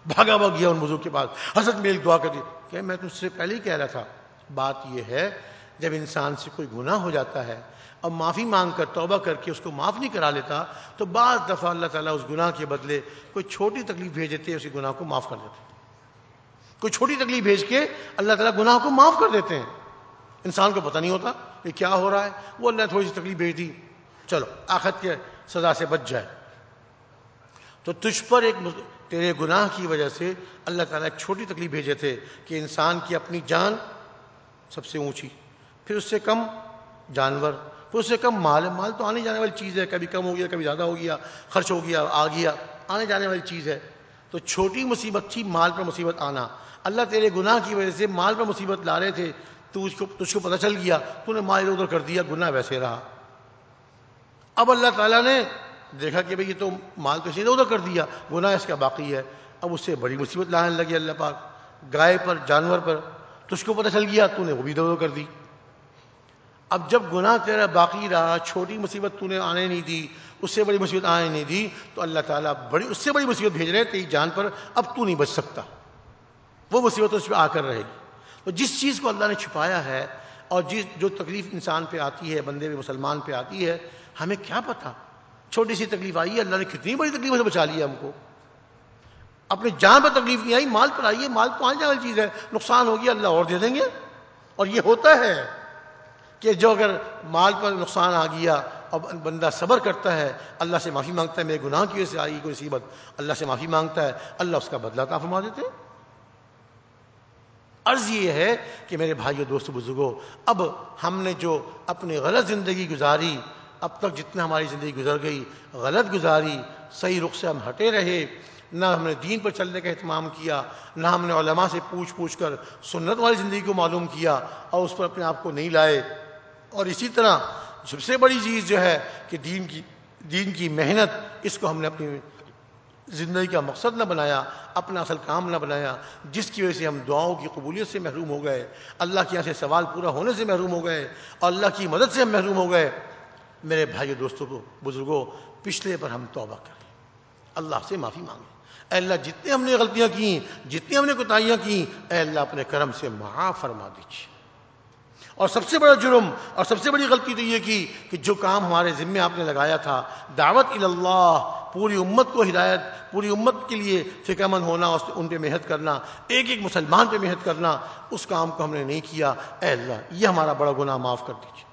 بھاگا بھاگ گیا ان بزرگ کے پاس۔ حسد میں ایک دعا کر دی۔ کہ میں تجھ سے پہلے ہی کہہ رہا تھا۔ بات یہ ہے جب انسان سے کوئی گناہ ہو جاتا ہے اور معافی مانگ کر توبہ کر کے اس کو معاف نہیں کرا لیتا، تو بعض دفعہ اللہ تعالیٰ اس گناہ کے بدلے کوئی چھوٹی تکلیف بھیج دیتے، اسی گناہ کو معاف کر دیتے کوئی چھوٹی تکلیف بھیج کے اللہ تعالیٰ گناہ کو معاف کر دیتے ہیں۔ انسان کو پتہ نہیں ہوتا کہ کیا ہو رہا ہے۔ وہ اللہ تھوڑی سی تکلیف بھیج دی۔ چلو آخت کے سزا سے بچ جائے۔ تو تجھ پر ایک تیرے گناہ کی وجہ سے اللہ تعالیٰ ایک چھوٹی تکلیف بھیجے تھے کہ انسان کی اپنی جان سب سے اونچی پھر اس سے کم جانور، پھر اس سے کم مال مال تو آنے جانے والی چیز ہے، کبھی کم ہو گیا، کبھی زیادہ ہو گیا، خرچ ہو گیا، آ گیا، آنے جانے والی چیز ہے۔ تو چھوٹی مصیبت تھی، مال پر مصیبت آنا۔ اللہ تیرے گناہ کی وجہ سے مال پر مصیبت لا رہے تھے، تو اس کو، تجھ کو پتہ چل گیا، تو نے مال ادھر ادھر کر دیا، گناہ ویسے رہا۔ اب اللہ تعالیٰ نے دیکھا کہ بھئی یہ تو مال تو ادھر ادھر کر دیا، گناہ اس کا باقی ہے۔ اب اس سے بڑی مصیبت لانے لگی اللہ پاک، گائے پر، جانور پر، تجھ کو پتہ چل گیا، تو نے وہ بھی ادھر ادھر کر دی۔ اب جب گناہ تیرا باقی رہا، چھوٹی مصیبت تو نے آنے نہیں دی، اس سے بڑی مصیبت آنے نہیں دی، تو اللہ تعالیٰ بڑی، اس سے بڑی مصیبت بھیج رہے تیری جان پر اب تو نہیں بچ سکتا۔ وہ مصیبت اس پہ آ کر رہے گی۔ تو جس چیز کو اللہ نے چھپایا ہے اور جس، جو تکلیف انسان پہ آتی ہے، بندے پہ، مسلمان پہ آتی ہے، ہمیں کیا پتا چھوٹی سی تکلیف آئی ہے اللہ نے کتنی بڑی تکلیف سے بچا لیا ہم کو۔ اپنے جان پر تکلیف نہیں آئی، مال پر آئی ہے، مال تو آنے والی چیز ہے، نقصان ہو گیا اللہ اور دے دیں گے۔ اور یہ ہوتا ہے۔ کہ جو اگر مال پر نقصان آ گیا اور بندہ صبر کرتا ہے، اللہ سے معافی مانگتا ہے، میرے گناہ کی وجہ سے آئی کوئی مصیبت، اللہ سے معافی مانگتا ہے، اللہ اس کا بدلہ کا فرما دیتے عرض یہ ہے کہ میرے بھائی دوست بزرگوں اب ہم نے جو اپنی غلط زندگی گزاری، اب تک جتنا ہماری زندگی گزر گئی، غلط گزاری، صحیح رخ سے ہم ہٹے رہے، نہ ہم نے دین پر چلنے کا اہتمام کیا، نہ ہم نے علماء سے پوچھ پوچھ کر سنت والی زندگی کو معلوم کیا اور اس پر اپنے آپ کو نہیں لائے۔ اور اسی طرح سب سے بڑی چیز جو ہے کہ دین کی دین کی محنت، اس کو ہم نے اپنی زندگی کا مقصد نہ بنایا، اپنا اصل کام نہ بنایا، جس کی وجہ سے ہم دعاؤں کی قبولیت سے محروم ہو گئے، اللہ کے یہاں سے سوال پورا ہونے سے محروم ہو گئے، اور اللہ کی مدد سے ہم محروم ہو گئے۔ میرے بھائی دوستوں کو بزرگوں پچھلے پر ہم توبہ کریں۔ اللہ سے معافی مانگیں۔ اے اللہ، جتنے ہم نے غلطیاں کی جتنی ہم نے کوتاہیاں کی اے اللہ، اپنے کرم سے معاف فرما دیجیے۔ اور سب سے بڑا جرم اور سب سے بڑی غلطی تو یہ کی کہ جو کام ہمارے ذمے آپ نے لگایا تھا، دعوت اللہ، پوری امت کو ہدایت، پوری امت کے لیے فکر مند ہونا ان پہ محنت کرنا، ایک ایک مسلمان پہ محنت کرنا، اس کام کو ہم نے نہیں کیا۔ اے اللہ، یہ ہمارا بڑا گناہ معاف کر دیجیے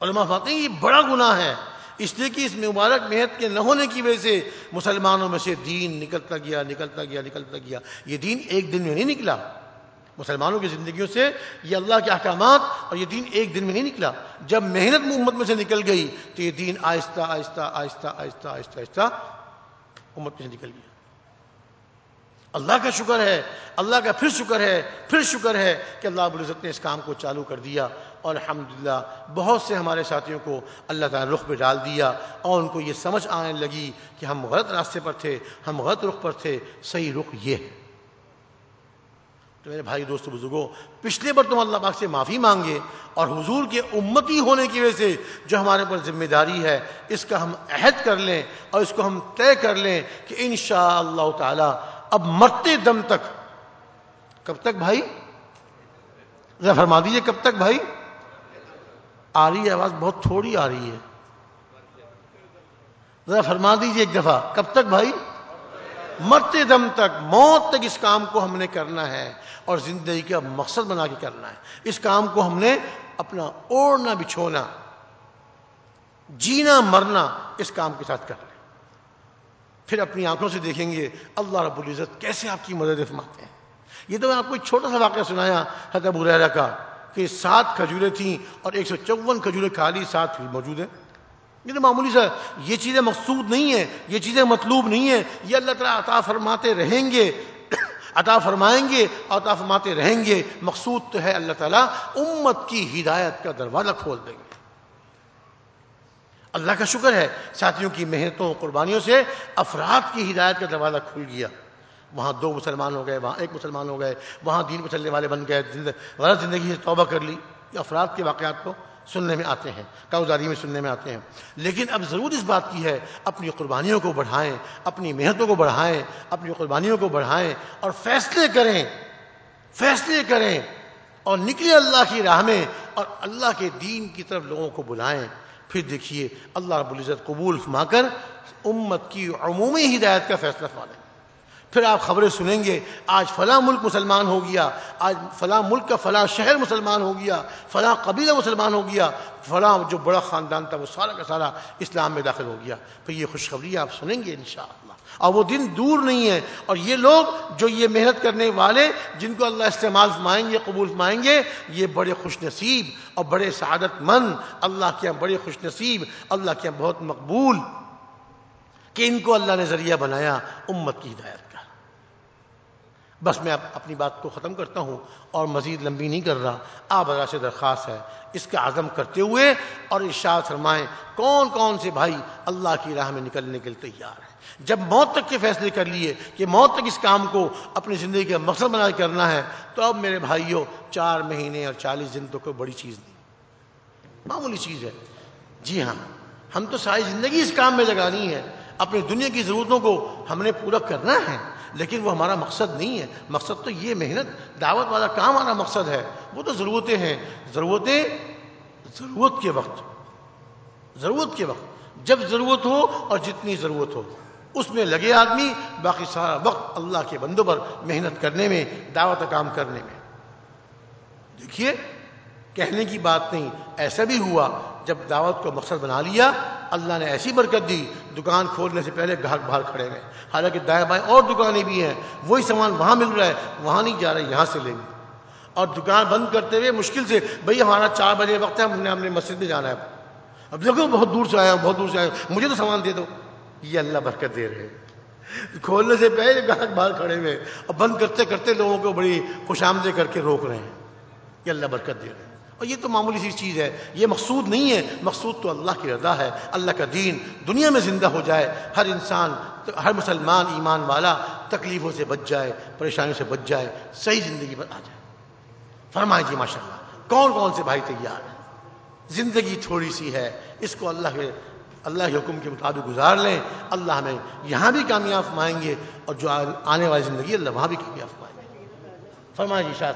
علماء فرماتے ہیں، یہ بڑا گناہ ہے۔ اس لیے کہ اس مبارک محنت کے نہ ہونے کی وجہ سے مسلمانوں میں سے دین نکلتا گیا نکلتا گیا نکلتا گیا۔ یہ دین ایک دن میں نہیں نکلا۔ مسلمانوں کی زندگیوں سے یہ اللہ کے احکامات اور یہ دین ایک دن میں نہیں نکلا۔ جب محنت امت میں سے نکل گئی تو یہ دین آہستہ آہستہ آہستہ آہستہ آہستہ آہستہ امت میں سے نکل گیا۔ اللہ کا شکر ہے، اللہ کا پھر شکر ہے، پھر شکر ہے کہ اللہ العزت نے اس کام کو چالو کر دیا۔ اور الحمدللہ بہت سے ہمارے ساتھیوں کو اللہ تعالیٰ رخ پہ ڈال دیا اور ان کو یہ سمجھ آنے لگی کہ ہم غلط راستے پر تھے، ہم غلط رخ پر تھے۔ صحیح رخ یہ ہے۔ تو میرے بھائی دوست بزرگوں، پچھلے بار تم اللہ پاک سے معافی مانگے اور حضور کے امتی ہونے کی وجہ سے جو ہمارے پر ذمہ داری ہے، اس کا ہم عہد کر لیں اور اس کو ہم طے کر لیں کہ انشاء اللہ تعالی اب مرتے دم تک، کب تک بھائی؟ ذرا فرما دیجیے کب تک بھائی؟ آ رہی ہے آواز، بہت تھوڑی آ رہی ہے۔ ذرا فرما دیجیے ایک دفعہ، کب تک بھائی؟ مرتے دم تک موت تک اس کام کو ہم نے کرنا ہے اور زندگی کا مقصد بنا کے کرنا ہے۔ اس کام کو ہم نے اپنا اوڑھنا، بچھونا، جینا، مرنا اس کام کے ساتھ کر لیں پھر اپنی آنکھوں سے دیکھیں گے اللہ رب العزت کیسے آپ کی مدد فرماتے ہیں۔ یہ تو میں آپ کو ایک چھوٹا سا واقعہ سنایا، حضرت ابو ریرا کا، کہ سات کھجوریں تھیں اور ایک سو چون کھجوریں خالی سات موجود ہیں۔ یہ تو معمولی سا یہ چیزیں مقصود نہیں ہیں، یہ چیزیں مطلوب نہیں ہیں۔ یہ اللہ تعالیٰ عطا فرماتے رہیں گے، عطا فرمائیں گے اور عطا فرماتے رہیں گے۔ مقصود تو ہے اللہ تعالیٰ امت کی ہدایت کا دروازہ کھول دیں گے۔ اللہ کا شکر ہے، ساتھیوں کی محنتوں، قربانیوں سے افراد کی ہدایت کا دروازہ کھل گیا۔ وہاں دو مسلمان ہو گئے، وہاں ایک مسلمان ہو گئے، وہاں دین پہ چلنے والے بن گئے غلط زندگی سے توبہ کر لی۔ افراد کے واقعات کو سننے میں آتے ہیں کاؤزاری میں سننے میں آتے ہیں۔ لیکن اب ضرور اس بات کی ہے، اپنی قربانیوں کو بڑھائیں، اپنی محنتوں کو بڑھائیں، اپنی قربانیوں کو بڑھائیں اور فیصلے کریں فیصلے کریں اور نکلے اللہ کی راہ میں اور اللہ کے دین کی طرف لوگوں کو بلائیں۔ پھر دیکھیے، اللہ رب العزت قبول فرما کر امت کی عمومی ہدایت کا فیصلہ فرما لیں۔ پھر آپ خبریں سنیں گے، آج فلاں ملک مسلمان ہو گیا، آج فلاں ملک کا فلاں شہر مسلمان ہو گیا، فلاں قبیلہ مسلمان ہو گیا، فلاں جو بڑا خاندان تھا وہ سارا کا سارا اسلام میں داخل ہو گیا۔ پھر یہ خوشخبری آپ سنیں گے انشاءاللہ۔ اور وہ دن دور نہیں ہے اور یہ لوگ جو یہ محنت کرنے والے جن کو اللہ استعمال فرمائیں گے، قبول فرمائیں گے، یہ بڑے خوش نصیب اور بڑے سعادت مند اللہ کے بڑے خوش نصیب، اللہ کے بہت مقبول کہ ان کو اللہ نے ذریعہ بنایا، امت کی ہدایت۔ بس میں اپنی بات کو ختم کرتا ہوں اور مزید لمبی نہیں کر رہا۔ آپ ادا سے درخواست ہے اس کا عزم کرتے ہوئے اور ارشاد فرمائیں، کون کون سے بھائی اللہ کی راہ میں نکلنے کے لیے تیار ہیں؟ جب موت تک کے فیصلے کر لیے کہ موت تک اس کام کو اپنی زندگی کا مقصد بنا کرنا ہے، تو اب میرے بھائیوں، چار مہینے اور چالیس دن تو کوئی بڑی چیز نہیں۔ معمولی چیز ہے۔ جی ہاں ہم تو ساری زندگی اس کام میں لگانی ہے۔ اپنی دنیا کی ضرورتوں کو ہم نے پورا کرنا ہے، لیکن وہ ہمارا مقصد نہیں ہے۔ مقصد تو یہ محنت، دعوت والا کام ہمارا مقصد ہے۔ وہ تو ضرورتیں ہیں۔ ضرورتیں ضرورت کے وقت، ضرورت کے وقت۔ جب ضرورت ہو اور جتنی ضرورت ہو۔ اس میں لگے آدمی، باقی سارا وقت اللہ کے بندوں پر محنت کرنے میں، دعوت کام کرنے میں۔ دیکھیے کہنے کی بات نہیں۔ ایسا بھی ہوا، جب دعوت کو مقصد بنا لیا، اللہ نے ایسی برکت دی، دکان کھولنے سے پہلے گاہک باہر کھڑے ہوئے حالانکہ دائیں بائیں اور دکانیں بھی ہیں، وہی سامان وہاں مل رہا ہے، وہاں نہیں جا رہے یہاں سے لیں گے اور دکان بند کرتے ہوئے مشکل سے، بھائی ہمارا چار بجے وقت ہے، ہم نے ہم نے مسجد میں جانا ہے۔ اب دیکھو، بہت دور سے آیا بہت دور سے آیا مجھے تو سامان دے دو۔ یہ اللہ برکت دے رہے کھولنے سے پہلے گاہک باہر کھڑے ہوئے۔ اور بند کرتے کرتے لوگوں کو بڑی خوش آمدے کر کے روک رہے ہیں۔ یہ اللہ برکت دے رہے ہیں۔ اور یہ تو معمولی سی چیز ہے، یہ مقصود نہیں ہے، مقصود تو اللہ کی رضا ہے، اللہ کا دین دنیا میں زندہ ہو جائے، ہر انسان، ہر مسلمان ایمان والا تکلیفوں سے بچ جائے، پریشانیوں سے بچ جائے، صحیح زندگی پر آ جائے۔ فرمائے جی ماشاء اللہ کون کون سے بھائی تیار ہیں؟ زندگی تھوڑی سی ہے، اس کو اللہ کے اللہ کے حکم کے مطابق گزار لیں، اللہ ہمیں یہاں بھی کامیاب فرمائیں گے اور جو آنے والی زندگی اللہ وہاں بھی کامیاب فرمائیں گے فرمائے جی شاہ